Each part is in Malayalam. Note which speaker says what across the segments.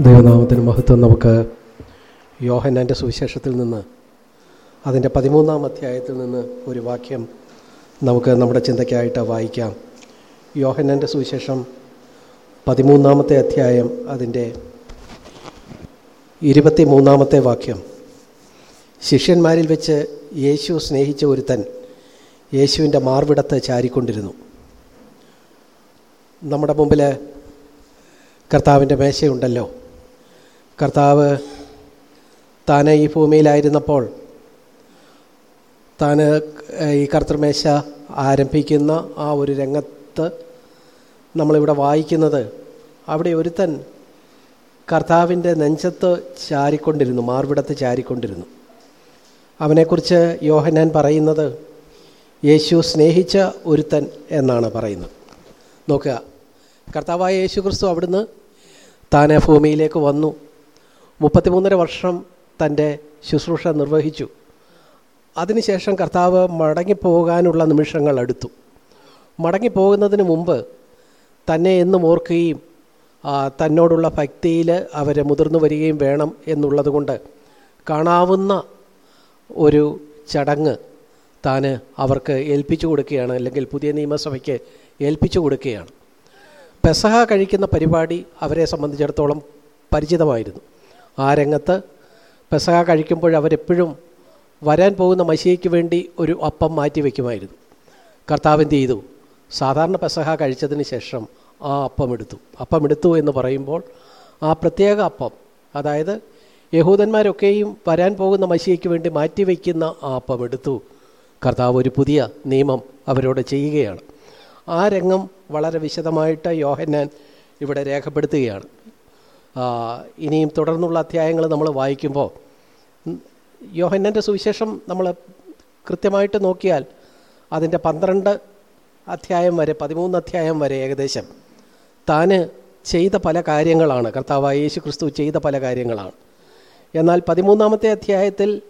Speaker 1: ദൈവനാമത്തിന് മഹത്വം നമുക്ക് യോഹന്നാന്റെ സുവിശേഷത്തിൽ നിന്ന് അതിന്റെ പതിമൂന്നാം അധ്യായത്തിൽ നിന്ന് ഒരു വാക്യം നമുക്ക് നമ്മുടെ ചിന്തയ്ക്കായിട്ട് വായിക്കാം. യോഹന്നാന്റെ സുവിശേഷം പതിമൂന്നാമത്തെ അധ്യായം അതിന്റെ ഇരുപത്തി മൂന്നാമത്തെ വാക്യം. ശിഷ്യന്മാരിൽ വെച്ച് യേശു സ്നേഹിച്ച ഒരുത്തൻ യേശുവിന്റെ മാർവിടത്ത് ചാരിക്കൊണ്ടിരുന്നു. നമ്മുടെ മുമ്പിൽ കർത്താവിന്റെ മേശയുണ്ടല്ലോ. കർത്താവ് താൻ ഈ ഭൂമിയിലായിരുന്നപ്പോൾ താൻ ഈ കർത്തൃമേശ ആരംഭിക്കുന്ന ആ ഒരു രംഗത്ത് നമ്മളിവിടെ വായിക്കുന്നത് അവിടെ ഒരുത്തൻ കർത്താവിന്റെ നെഞ്ചത്ത് ചാരിക്കൊണ്ടിരുന്നു മാർവിടത്ത് ചാരിക്കൊണ്ടിരുന്നു. അവനെക്കുറിച്ച് യോഹനാൻ പറയുന്നത് യേശു സ്നേഹിച്ച ഒരുത്തൻ എന്നാണ് പറയുന്നത്. നോക്കുക കർത്താവായ യേശു ക്രിസ്തു അവിടുന്ന് താനെ ഭൂമിയിലേക്ക് വന്നു. മുപ്പത്തിമൂന്നര വർഷം തന്റെ ശുശ്രൂഷ നിർവഹിച്ചു. അതിനുശേഷം കർത്താവ് മടങ്ങിപ്പോകാനുള്ള നിമിഷങ്ങൾ അടുത്തു. മടങ്ങിപ്പോകുന്നതിന് മുമ്പ് തന്നെ എന്നും ഓർക്കുകയും തന്നോടുള്ള ഭക്തിയിൽ അവരെ മുതിർന്നു വരികയും വേണം എന്നുള്ളതുകൊണ്ട് കാണാവുന്ന ഒരു ചടങ്ങ് താൻ അവർക്ക് ഏൽപ്പിച്ചു കൊടുക്കുകയാണ് അല്ലെങ്കിൽ പുതിയ നിയമസഭയ്ക്ക് ഏൽപ്പിച്ചു കൊടുക്കുകയാണ്. പെസഹ കഴിക്കുന്ന പരിപാടി അവരെ സംബന്ധിച്ചിടത്തോളം പരിചിതമായിരുന്നു. ആ രംഗത്ത് പെസഹ കഴിക്കുമ്പോൾ അവരെപ്പോഴും വരാൻ പോകുന്ന മഷിയയ്ക്ക് വേണ്ടി ഒരു അപ്പം മാറ്റി വയ്ക്കുമായിരുന്നു. കർത്താവ് എന്ത് ചെയ്തു? സാധാരണ പെസഹ കഴിച്ചതിന് ശേഷം ആ അപ്പം എടുത്തു. അപ്പം എടുത്തു എന്ന് പറയുമ്പോൾ ആ പ്രത്യേക അപ്പം അതായത് യഹൂദന്മാരൊക്കെയും വരാൻ പോകുന്ന മഷിയയ്ക്ക് വേണ്ടി മാറ്റി വയ്ക്കുന്ന ആ അപ്പം എടുത്തു. കർത്താവ് ഒരു പുതിയ നിയമം അവരോട് ചെയ്യുകയാണ്. ആ രംഗം വളരെ വിശദമായിട്ട് യോഹന്നാൻ ഇവിടെ രേഖപ്പെടുത്തുകയാണ്. ഇനിയും തുടർന്നുള്ള അധ്യായങ്ങൾ നമ്മൾ വായിക്കുമ്പോൾ യോഹന്നന്റെ സുവിശേഷം നമ്മൾ കൃത്യമായിട്ട് നോക്കിയാൽ അതിന്റെ പന്ത്രണ്ട് അധ്യായം വരെ പതിമൂന്ന് അധ്യായം വരെ ഏകദേശം താൻ ചെയ്ത പല കാര്യങ്ങളാണ്. കർത്താവായ യേശു ക്രിസ്തു ചെയ്ത പല കാര്യങ്ങളാണ്. എന്നാൽ പതിമൂന്നാമത്തെ അധ്യായത്തിൽ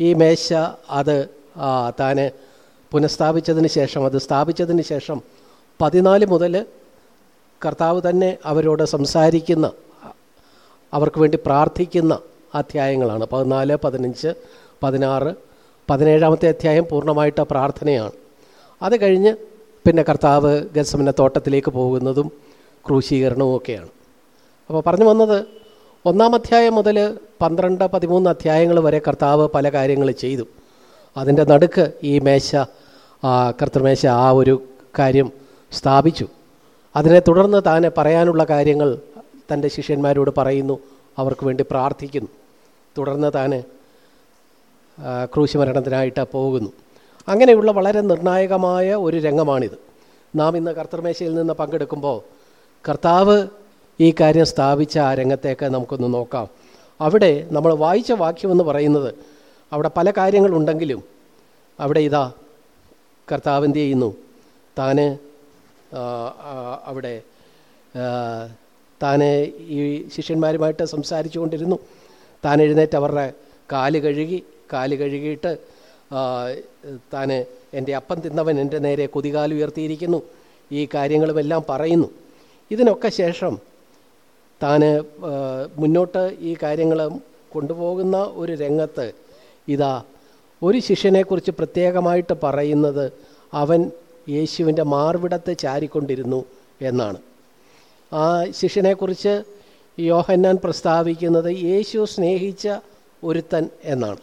Speaker 1: ഈ മേശ അത് താൻ പുനഃസ്ഥാപിച്ചതിന് ശേഷം അത് സ്ഥാപിച്ചതിന് ശേഷം പതിനാല് മുതൽ കർത്താവ് തന്നെ അവരോട് സംസാരിക്കുന്ന അവർക്ക് വേണ്ടി പ്രാർത്ഥിക്കുന്ന അധ്യായങ്ങളാണ്. പതിനാല് പതിനഞ്ച് പതിനാറ് പതിനേഴാമത്തെ അധ്യായം പൂർണമായിട്ട് പ്രാർത്ഥനയാണ്. അത് കഴിഞ്ഞ് പിന്നെ കർത്താവ് ഗസമന തോട്ടത്തിലേക്ക് പോകുന്നതും ക്രൂശീകരണവും ഒക്കെയാണ്. അപ്പോൾ പറഞ്ഞു വന്നത് ഒന്നാം അധ്യായം മുതൽ പന്ത്രണ്ട് പതിമൂന്ന് അധ്യായങ്ങൾ വരെ കർത്താവ് പല കാര്യങ്ങൾ ചെയ്തു. അതിന്റെ നടുക്ക് ഈ മേശ കർത്തൃമേശ ആ ഒരു കാര്യം സ്ഥാപിച്ചു. അതിനെ തുടർന്ന് താൻ പറയാനുള്ള കാര്യങ്ങൾ തന്റെ ശിഷ്യന്മാരോട് പറയുന്നു അവർക്ക് വേണ്ടി പ്രാർത്ഥിക്കുന്നു. തുടർന്ന് താൻ ക്രൂശുമരണത്തിനായിട്ട് പോകുന്നു. അങ്ങനെയുള്ള വളരെ നിർണായകമായ ഒരു രംഗമാണിത്. നാം ഇന്ന് കർത്തൃമേശയിൽ നിന്ന് പങ്കെടുക്കുമ്പോൾ കർത്താവ് ഈ കാര്യം സ്ഥാപിച്ച ആ രംഗത്തേക്ക് നമുക്കൊന്ന് നോക്കാം. അവിടെ നമ്മൾ വായിച്ച വാക്യമെന്ന് പറയുന്നത് അവിടെ പല കാര്യങ്ങളുണ്ടെങ്കിലും അവിടെ ഇതാ കർത്താവ് എന്ത് ചെയ്യുന്നു? താന് അവിടെ താൻ ഈ ശിഷ്യന്മാരുമായിട്ട് സംസാരിച്ചു കൊണ്ടിരുന്നു താൻ എഴുന്നേറ്റ് അവരുടെ കാൽ കഴുകി കാൽ കഴുകിയിട്ട് താൻ എന്റെ അപ്പം തിന്നവൻ എന്റെ നേരെ കുതികാൽ ഉയർത്തിയിരിക്കുന്നു. ഈ കാര്യങ്ങളുമെല്ലാം പറയുന്നു. ഇതിനൊക്കെ ശേഷം താൻ മുന്നോട്ട് ഈ കാര്യങ്ങൾ കൊണ്ടുപോകുന്ന ഒരു രംഗത്ത് ഇതാ ഒരു ശിഷ്യനെക്കുറിച്ച് പ്രത്യേകമായിട്ട് പറയുന്നത് അവൻ യേശുവിന്റെ മാർവിടത്തെ ചാരിക്കൊണ്ടിരുന്നു എന്നാണ്. ആ ശിഷ്യനെക്കുറിച്ച് യോഹന്നാൻ പ്രസ്താവിക്കുന്നത് യേശു സ്നേഹിച്ച ഒരുത്തൻ എന്നാണ്.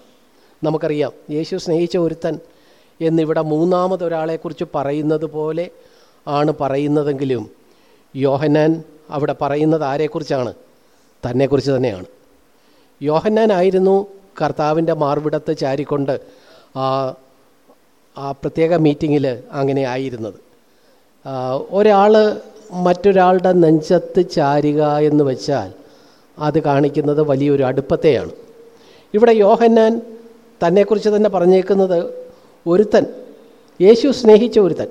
Speaker 1: നമുക്കറിയാം യേശു സ്നേഹിച്ച ഒരുത്തൻ എന്നിവിടെ മൂന്നാമതൊരാളെക്കുറിച്ച് പറയുന്നത് പോലെ ആണ് പറയുന്നതെങ്കിലും യോഹന്നാൻ അവിടെ പറയുന്നത് ആരെക്കുറിച്ചാണ്? തന്നെക്കുറിച്ച് തന്നെയാണ്. യോഹന്നാനായിരുന്നു കർത്താവിന്റെ മാർവിടത്ത് ചാരിക്കൊണ്ട് ആ ആ പ്രത്യേക മീറ്റിങ്ങിൽ അങ്ങനെ ആയിരുന്നത്. ഒരാൾ മറ്റൊരാളുടെ നെഞ്ചത്ത് ചാരുക എന്ന് വെച്ചാൽ അത് കാണിക്കുന്നത് വലിയൊരു അടുപ്പത്തെയാണ്. ഇവിടെ യോഹന്നാൻ തന്നെക്കുറിച്ച് തന്നെ പറഞ്ഞേക്കുന്നത് ഒരുത്തൻ യേശു സ്നേഹിച്ച ഒരുത്തൻ.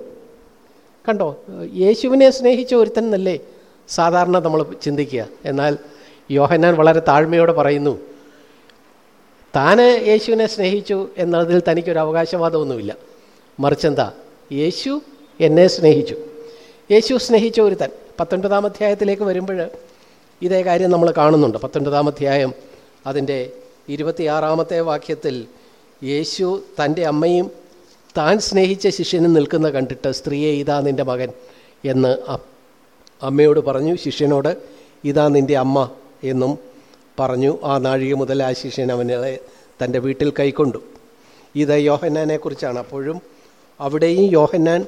Speaker 1: കണ്ടോ? യേശുവിനെ സ്നേഹിച്ച ഒരുത്തൻ എന്നല്ലേ സാധാരണ നമ്മൾ ചിന്തിക്കുക. എന്നാൽ യോഹന്നാൻ വളരെ താഴ്മയോടെ പറയുന്നു താൻ യേശുവിനെ സ്നേഹിച്ചു എന്നതിൽ തനിക്കൊരു അവകാശവാദമൊന്നുമില്ല. മറിച്ചെന്താ യേശു എന്നെ സ്നേഹിച്ചു. യേശു സ്നേഹിച്ച ഒരുത്തൻ. പത്തൊൻപതാം അധ്യായത്തിലേക്ക് വരുമ്പോൾ ഇതേ കാര്യം നമ്മൾ കാണുന്നുണ്ട്. പത്തൊൻപതാം അധ്യായം അതിന്റെ ഇരുപത്തിയാറാമത്തെ വാക്യത്തിൽ യേശു തന്റെ അമ്മയും താൻ സ്നേഹിച്ച ശിഷ്യനും നിൽക്കുന്ന കണ്ടിട്ട് സ്ത്രീയെ ഇതാ നിന്റെ മകൻ എന്ന് അമ്മയോട് പറഞ്ഞു. ശിഷ്യനോട് ഇതാ നിന്റെ അമ്മ എന്നും പറഞ്ഞു. ആ നാഴിക മുതൽ ആ ശിഷ്യൻ അവനെ തന്റെ വീട്ടിൽ കൈക്കൊണ്ടു. ഇത് യോഹന്നാനെക്കുറിച്ചാണ് അപ്പോഴും അവിടെയും യോഹന്നാൻ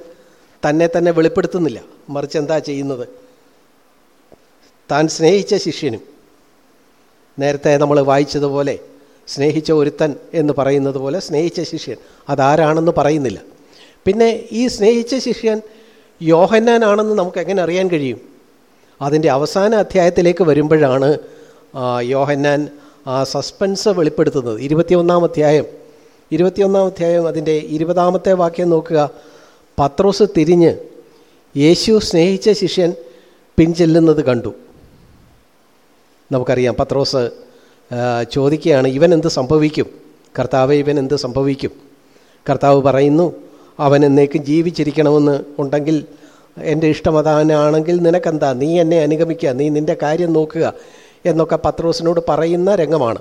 Speaker 1: തന്നെ തന്നെ വെളിപ്പെടുത്തുന്നില്ല. മറിച്ച് എന്താ ചെയ്യുന്നത്? താൻ സ്നേഹിച്ച ശിഷ്യനും നേരത്തെ നമ്മൾ വായിച്ചതുപോലെ സ്നേഹിച്ച ഒരുത്തൻ എന്ന് പറയുന്നത് പോലെ സ്നേഹിച്ച ശിഷ്യൻ അതാരാണെന്ന് പറയുന്നില്ല. പിന്നെ ഈ സ്നേഹിച്ച ശിഷ്യൻ യോഹന്നാനാണെന്ന് നമുക്ക് എങ്ങനെ അറിയാൻ കഴിയും? അതിന്റെ അവസാന അധ്യായത്തിലേക്ക് വരുമ്പോഴാണ് യോഹന്നാൻ ആ സസ്പെൻസ് വെളിപ്പെടുത്തുന്നത്. ഇരുപത്തിയൊന്നാം അധ്യായം. ഇരുപത്തിയൊന്നാം അധ്യായം അതിന്റെ ഇരുപതാമത്തെ വാക്യം നോക്കുക. പത്രോസ് തിരിഞ്ഞ് യേശു സ്നേഹിച്ച ശിഷ്യൻ പിൻചെല്ലുന്നത് കണ്ടു. നമുക്കറിയാം പത്രോസ് ചോദിക്കുകയാണ് ഇവൻ എന്ത് സംഭവിക്കും? കർത്താവ് ഇവൻ എന്ത് സംഭവിക്കും? കർത്താവ് പറയുന്നു അവൻ എന്നേക്കും ജീവിച്ചിരിക്കണമെന്ന് ഉണ്ടെങ്കിൽ എന്റെ ഇഷ്ടം അതാനാണെങ്കിൽ നിനക്കെന്താ? നീ എന്നെ അനുഗമിക്കുക നീ നിന്റെ കാര്യം നോക്കുക എന്നൊക്കെ പത്രോസിനോട് പറയുന്ന രംഗമാണ്.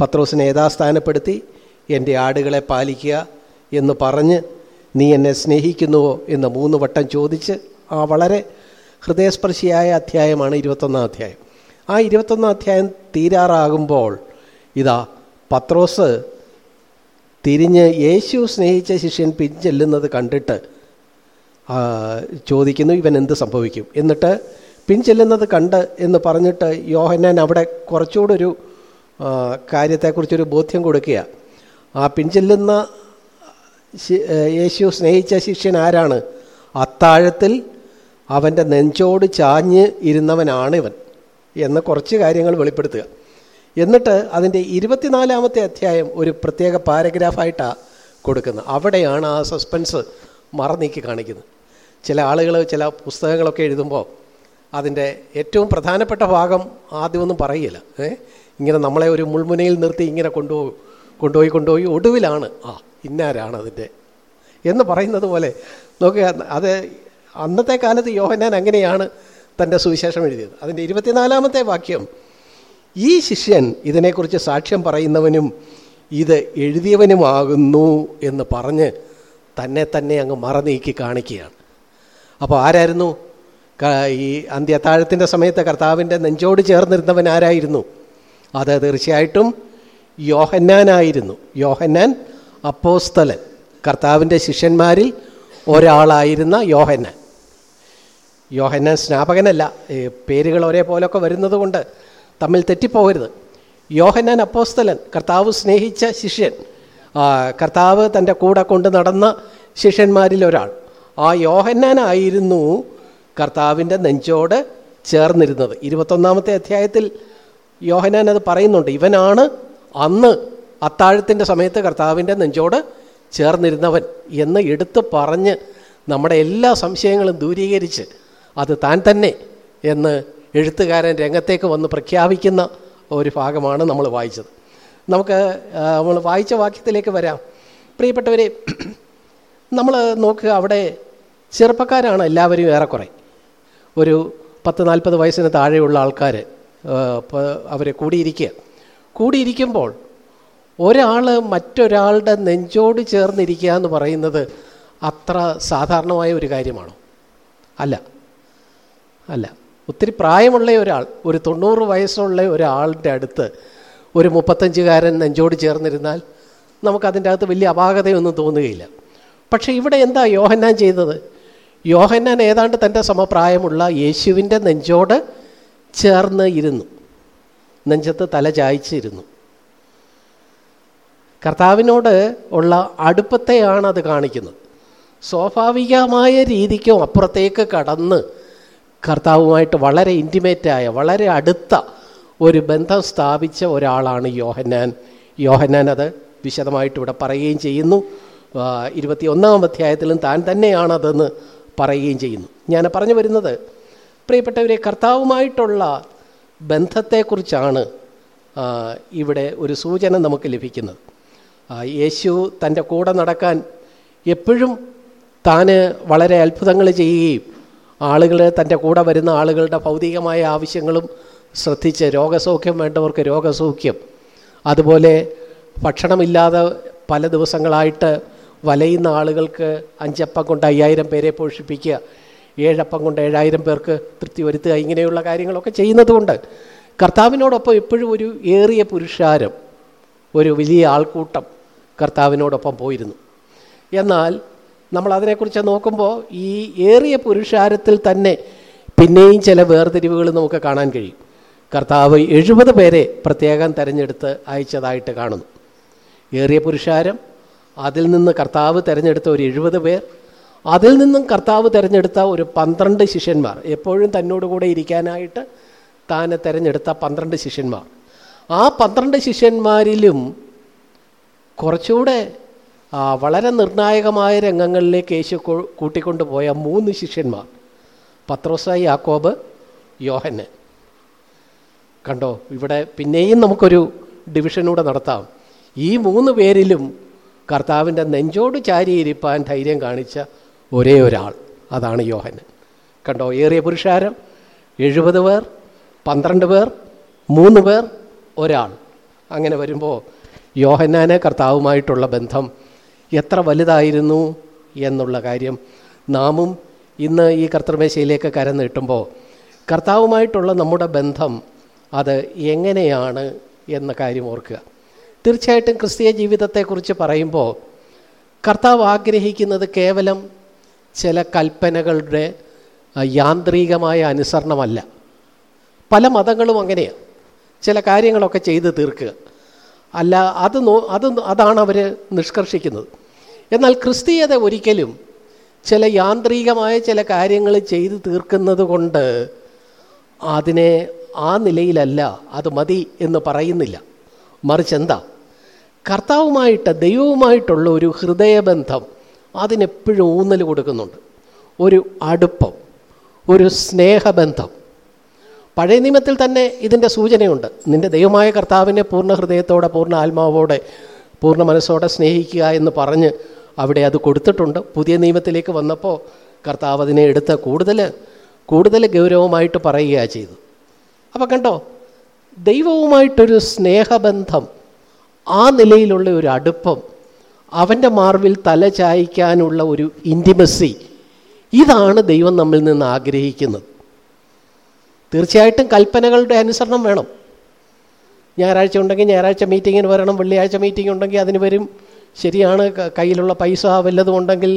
Speaker 1: പത്രോസിനെ യഥാസ്ഥാനപ്പെടുത്തി എന്റെ ആടുകളെ പാലിക്കുക എന്ന് പറഞ്ഞ് നീ എന്നെ സ്നേഹിക്കുന്നുവോ എന്ന് മൂന്ന് വട്ടം ചോദിച്ച് ആ വളരെ ഹൃദയസ്പർശിയായ അധ്യായമാണ് ഇരുപത്തൊന്നാം അധ്യായം. ആ ഇരുപത്തൊന്നാം അധ്യായം തീരാറാകുമ്പോൾ ഇതാ പത്രോസ് തിരിഞ്ഞ് യേശു സ്നേഹിച്ച ശിഷ്യൻ പിൻചെല്ലുന്നത് കണ്ടിട്ട് ചോദിക്കുന്നു ഇവൻ എന്ത് സംഭവിക്കും? എന്നിട്ട് പിൻചെല്ലുന്നത് കണ്ട് എന്ന് പറഞ്ഞിട്ട് യോഹന്നാൻ അവിടെ കുറച്ചുകൂടെ ഒരു കാര്യത്തെക്കുറിച്ചൊരു ബോധ്യം കൊടുക്കുക ആ പിൻചെല്ലുന്ന യേശു സ്നേഹിച്ച ശിഷ്യൻ ആരാണ്? അത്താഴത്തിൽ അവന്റെ നെഞ്ചോട് ചാഞ്ഞ് ഇരുന്നവനാണ് ഇവൻ എന്ന് കുറച്ച് കാര്യങ്ങൾ വെളിപ്പെടുത്തുക. എന്നിട്ട് അതിന്റെ ഇരുപത്തിനാലാമത്തെ അധ്യായം ഒരു പ്രത്യേക പാരഗ്രാഫായിട്ടാണ് കൊടുക്കുന്നത്. അവിടെയാണ് ആ സസ്പെൻസ് മറന്നീക്കി കാണിക്കുന്നത്. ചില ആളുകൾ ചില പുസ്തകങ്ങളൊക്കെ എഴുതുമ്പോൾ അതിന്റെ ഏറ്റവും പ്രധാനപ്പെട്ട ഭാഗം ആദ്യമൊന്നും പറയില്ല. ഇങ്ങനെ നമ്മളെ ഒരു മുൾമുനയിൽ നിർത്തി ഇങ്ങനെ കൊണ്ടുപോകും കൊണ്ടുപോയി കൊണ്ടുപോയി ഒടുവിലാണ് ആ ഇന്നാരാണ് അതിന്റെ? എന്ന് പറയുന്നത് പോലെ നോക്കുക അത് അന്നത്തെ കാലത്ത് യോഹന്നാൻ അങ്ങനെയാണ് തന്റെ സുവിശേഷം എഴുതിയത്. അതിന്റെ ഇരുപത്തിനാലാമത്തെ വാക്യം ഈ ശിഷ്യൻ ഇതിനെക്കുറിച്ച് സാക്ഷ്യം പറയുന്നവനും ഇത് എഴുതിയവനുമാകുന്നു എന്ന് പറഞ്ഞ് തന്നെ തന്നെ അങ്ങ് മറനീക്കി കാണിക്കുകയാണ്. അപ്പോൾ ആരായിരുന്നു? ഈ അന്ത്യത്താഴത്തിന്റെ സമയത്ത് കർത്താവിന്റെ നെഞ്ചോട് ചേർന്നിരുന്നവൻ ആരായിരുന്നു? അത് തീർച്ചയായിട്ടും യോഹന്നാനായിരുന്നു. യോഹന്നാൻ അപ്പോസ്തലൻ കർത്താവിന്റെ ശിഷ്യന്മാരിൽ ഒരാളായിരുന്ന യോഹന്നാൻ. യോഹന്നാൻ സ്നാപകനല്ല പേരുകൾ ഒരേപോലൊക്കെ വരുന്നത് കൊണ്ട് തമ്മിൽ തെറ്റിപ്പോകരുത്. യോഹന്നൻ അപ്പോസ്തലൻ കർത്താവ് സ്നേഹിച്ച ശിഷ്യൻ കർത്താവ് തന്റെ കൂടെ കൊണ്ട് നടന്ന ശിഷ്യന്മാരിൽ ഒരാൾ. ആ യോഹന്നാനായിരുന്നു കർത്താവിന്റെ നെഞ്ചോട് ചേർന്നിരുന്നത്. ഇരുപത്തൊന്നാമത്തെ അധ്യായത്തിൽ യോഹനാൻ അത് പറയുന്നുണ്ട് ഇവനാണ് അന്ന് അത്താഴത്തിന്റെ സമയത്ത് കർത്താവിന്റെ നെഞ്ചോട് ചേർന്നിരുന്നവൻ എന്ന് എടുത്ത് പറഞ്ഞ് നമ്മുടെ എല്ലാ സംശയങ്ങളും ദൂരീകരിച്ച് അത് താൻ തന്നെ എന്ന് എഴുത്തുകാരൻ രംഗത്തേക്ക് വന്ന് പ്രഖ്യാപിക്കുന്ന ഒരു ഭാഗമാണ് നമ്മൾ വായിച്ചത്. നമുക്ക് നമ്മൾ വായിച്ച വാക്യത്തിലേക്ക് വരാം. പ്രിയപ്പെട്ടവരെ നമ്മൾ നോക്കുക അവിടെ ചെറുപ്പക്കാരാണ് എല്ലാവരും ഏറെക്കുറെ. ഒരു പത്ത് നാൽപ്പത് വയസ്സിന് താഴെയുള്ള ആൾക്കാർ അവർ കൂടിയിരിക്കുക. കൂടിയിരിക്കുമ്പോൾ ഒരാൾ മറ്റൊരാളുടെ നെഞ്ചോട് ചേർന്നിരിക്കുക എന്ന് പറയുന്നത് അത്ര സാധാരണമായ ഒരു കാര്യമാണോ? അല്ല. അല്ല. ഒത്തിരി പ്രായമുള്ള ഒരാൾ ഒരു തൊണ്ണൂറ് വയസ്സുള്ള ഒരാളുടെ അടുത്ത് ഒരു മുപ്പത്തഞ്ചുകാരൻ നെഞ്ചോട് ചേർന്നിരുന്നാൽ നമുക്കതിന്റെ അകത്ത് വലിയ അപാകതയൊന്നും തോന്നുകയില്ല. പക്ഷേ ഇവിടെ എന്താ യോഹന്നാൻ ചെയ്തത്? യോഹന്നാൻ ഏതാണ്ട് തന്റെ സമപ്രായമുള്ള യേശുവിന്റെ നെഞ്ചോട് ചേർന്ന് ഇരുന്നു. നെഞ്ചത്ത് തല ചായ്ച്ചിരുന്നു. കർത്താവിനോട് ഉള്ള അടുപ്പത്തെയാണ് അത് കാണിക്കുന്നത്. സ്വാഭാവികമായ രീതിക്കും അപ്പുറത്തേക്ക് കടന്ന് കർത്താവുമായിട്ട് വളരെ ഇന്റിമേറ്റായ വളരെ അടുത്ത ഒരു ബന്ധം സ്ഥാപിച്ച ഒരാളാണ് യോഹന്നാൻ. യോഹന്നാൻ അത് വിശദമായിട്ട് ഇവിടെ പറയുകയും ചെയ്യുന്നു. ഇരുപത്തി ഒന്നാം അധ്യായത്തിലും താൻ തന്നെയാണതെന്ന് പറയുകയും ചെയ്യുന്നു. ഞാൻ പറഞ്ഞു വരുന്നത് പ്രിയപ്പെട്ടവരെ കർത്താവുമായിട്ടുള്ള ബന്ധത്തെക്കുറിച്ചാണ് ഇവിടെ ഒരു സൂചന നമുക്ക് ലഭിക്കുന്നത്. യേശു തന്റെ കൂടെ നടക്കാൻ എപ്പോഴും താന് വളരെ അത്ഭുതങ്ങൾ ചെയ്യുകയും ആളുകൾ തന്റെ കൂടെ വരുന്ന ആളുകളുടെ ഭൗതികമായ ആവശ്യങ്ങളും ശ്രദ്ധിച്ച് രോഗസൗഖ്യം വേണ്ടവർക്ക് രോഗസൗഖ്യം അതുപോലെ ഭക്ഷണമില്ലാതെ പല ദിവസങ്ങളായിട്ട് വലയുന്ന ആളുകൾക്ക് അഞ്ചപ്പം കൊണ്ട് അയ്യായിരം പേരെ പോഷിപ്പിക്കുക ഏഴപ്പം കൊണ്ട് ഏഴായിരം പേർക്ക് തൃപ്തി വരുത്തുക ഇങ്ങനെയുള്ള കാര്യങ്ങളൊക്കെ ചെയ്യുന്നതുകൊണ്ട് കർത്താവിനോടൊപ്പം എപ്പോഴും ഒരു ഏറിയ പുരുഷാരം. ഒരു വലിയ ആൾക്കൂട്ടം കർത്താവിനോടൊപ്പം പോയിരുന്നു. എന്നാൽ നമ്മൾ അതിനെക്കുറിച്ച് നോക്കുമ്പോൾ ഈ ഏറിയ പുരുഷാരത്തിൽ തന്നെ പിന്നെയും ചില വേർതിരിവുകൾ നമുക്ക് കാണാൻ കഴിയും. കർത്താവ് എഴുപത് പേരെ പ്രത്യേകം തിരഞ്ഞെടുത്ത് അയച്ചതായിട്ട് കാണുന്നു. ഏറിയ പുരുഷാരം അതിൽ നിന്ന് കർത്താവ് തിരഞ്ഞെടുത്ത ഒരു എഴുപത് പേർ അതിൽ നിന്നും കർത്താവ് തിരഞ്ഞെടുത്ത ഒരു പന്ത്രണ്ട് ശിഷ്യന്മാർ. എപ്പോഴും തന്നോട് കൂടെ ഇരിക്കാനായിട്ട് താൻ തിരഞ്ഞെടുത്ത പന്ത്രണ്ട് ശിഷ്യന്മാർ. ആ പന്ത്രണ്ട് ശിഷ്യന്മാരിലും കുറച്ചുകൂടെ വളരെ നിർണായകമായ രംഗങ്ങളിലേക്ക് യേശു കൂട്ടിക്കൊണ്ടുപോയ മൂന്ന് ശിഷ്യന്മാർ. പത്രോസ യാക്കോബ് യോഹന് കണ്ടോ ഇവിടെ പിന്നെയും നമുക്കൊരു ഡിവിഷനൂടെ നടത്താം. ഈ മൂന്ന് പേരിലും കർത്താവിന്റെ നെഞ്ചോട് ചാരിയിരിപ്പാൻ ധൈര്യം കാണിച്ച ഒരേ ഒരാൾ അതാണ് യോഹന് കണ്ടോ ഏറിയ പുരുഷാരം എഴുപത് പേർ പന്ത്രണ്ട് പേർ മൂന്ന് പേർ ഒരാൾ. അങ്ങനെ വരുമ്പോൾ യോഹന്നാനെ കർത്താവുമായിട്ടുള്ള ബന്ധം എത്ര വലുതായിരുന്നു എന്നുള്ള കാര്യം നാമും ഇന്ന് ഈ കർത്തൃമേശയിലേക്ക് കരം നീട്ടുമ്പോൾ കർത്താവുമായിട്ടുള്ള നമ്മുടെ ബന്ധം അത് എങ്ങനെയാണ് എന്ന കാര്യം ഓർക്കുക. തീർച്ചയായിട്ടും ക്രിസ്തീയ ജീവിതത്തെക്കുറിച്ച് പറയുമ്പോൾ കർത്താവ് ആഗ്രഹിക്കുന്നത് കേവലം ചില കൽപ്പനകളുടെ യാന്ത്രികമായ അനുസരണമല്ല. പല മതങ്ങളും അങ്ങനെയാണ് ചില കാര്യങ്ങളൊക്കെ ചെയ്ത് തീർക്കുക. അല്ല അത് നോ അത് അതാണ് അവർ നിഷ്കർഷിക്കുന്നത്. എന്നാൽ ക്രിസ്തീയത ഒരിക്കലും ചില യാന്ത്രികമായ ചില കാര്യങ്ങൾ ചെയ്ത് തീർക്കുന്നത് കൊണ്ട് അതിനെ ആ നിലയിലല്ല അത് മതി എന്ന് പറയുന്നില്ല. മറിച്ച് എന്താ? കർത്താവുമായിട്ട് ദൈവവുമായിട്ടുള്ള ഒരു ഹൃദയബന്ധം അതിനെപ്പോഴും ഊന്നൽ കൊടുക്കുന്നുണ്ട്. ഒരു അടുപ്പം ഒരു സ്നേഹബന്ധം. പഴയ നിയമത്തിൽ തന്നെ ഇതിന്റെ സൂചനയുണ്ട്. നിന്റെ ദൈവമായ കർത്താവിനെ പൂർണ ഹൃദയത്തോടെ പൂർണ ആത്മാവോടെ പൂർണ മനസ്സോടെ സ്നേഹിക്കുക എന്ന് പറഞ്ഞ് അവിടെ അത് കൊടുത്തിട്ടുണ്ട്. പുതിയ നിയമത്തിലേക്ക് വന്നപ്പോൾ കർത്താവ് അതിനെ എടുത്ത് കൂടുതൽ കൂടുതൽ ഗൗരവമായിട്ട് പറയുകയാണ് ചെയ്തു. അപ്പോൾ കണ്ടോ ദൈവവുമായിട്ടൊരു സ്നേഹബന്ധം ആ നിലയിലുള്ള ഒരു അടുപ്പം അവന്റെ മാർവിൽ തല ചായ്ക്കാനുള്ള ഒരു ഇന്റിമസി ഇതാണ് ദൈവം നമ്മിൽ നിന്ന് ആഗ്രഹിക്കുന്നത്. തീർച്ചയായിട്ടും കൽപ്പനകളുടെ അനുസരണം വേണം. ഞായറാഴ്ച ഉണ്ടെങ്കിൽ ഞായറാഴ്ച മീറ്റിങ്ങിന് വരണം വെള്ളിയാഴ്ച മീറ്റിംഗ് ഉണ്ടെങ്കിൽ അതിന് വരും. ശരിയാണ് കയ്യിലുള്ള പൈസ വല്ലതും ഉണ്ടെങ്കിൽ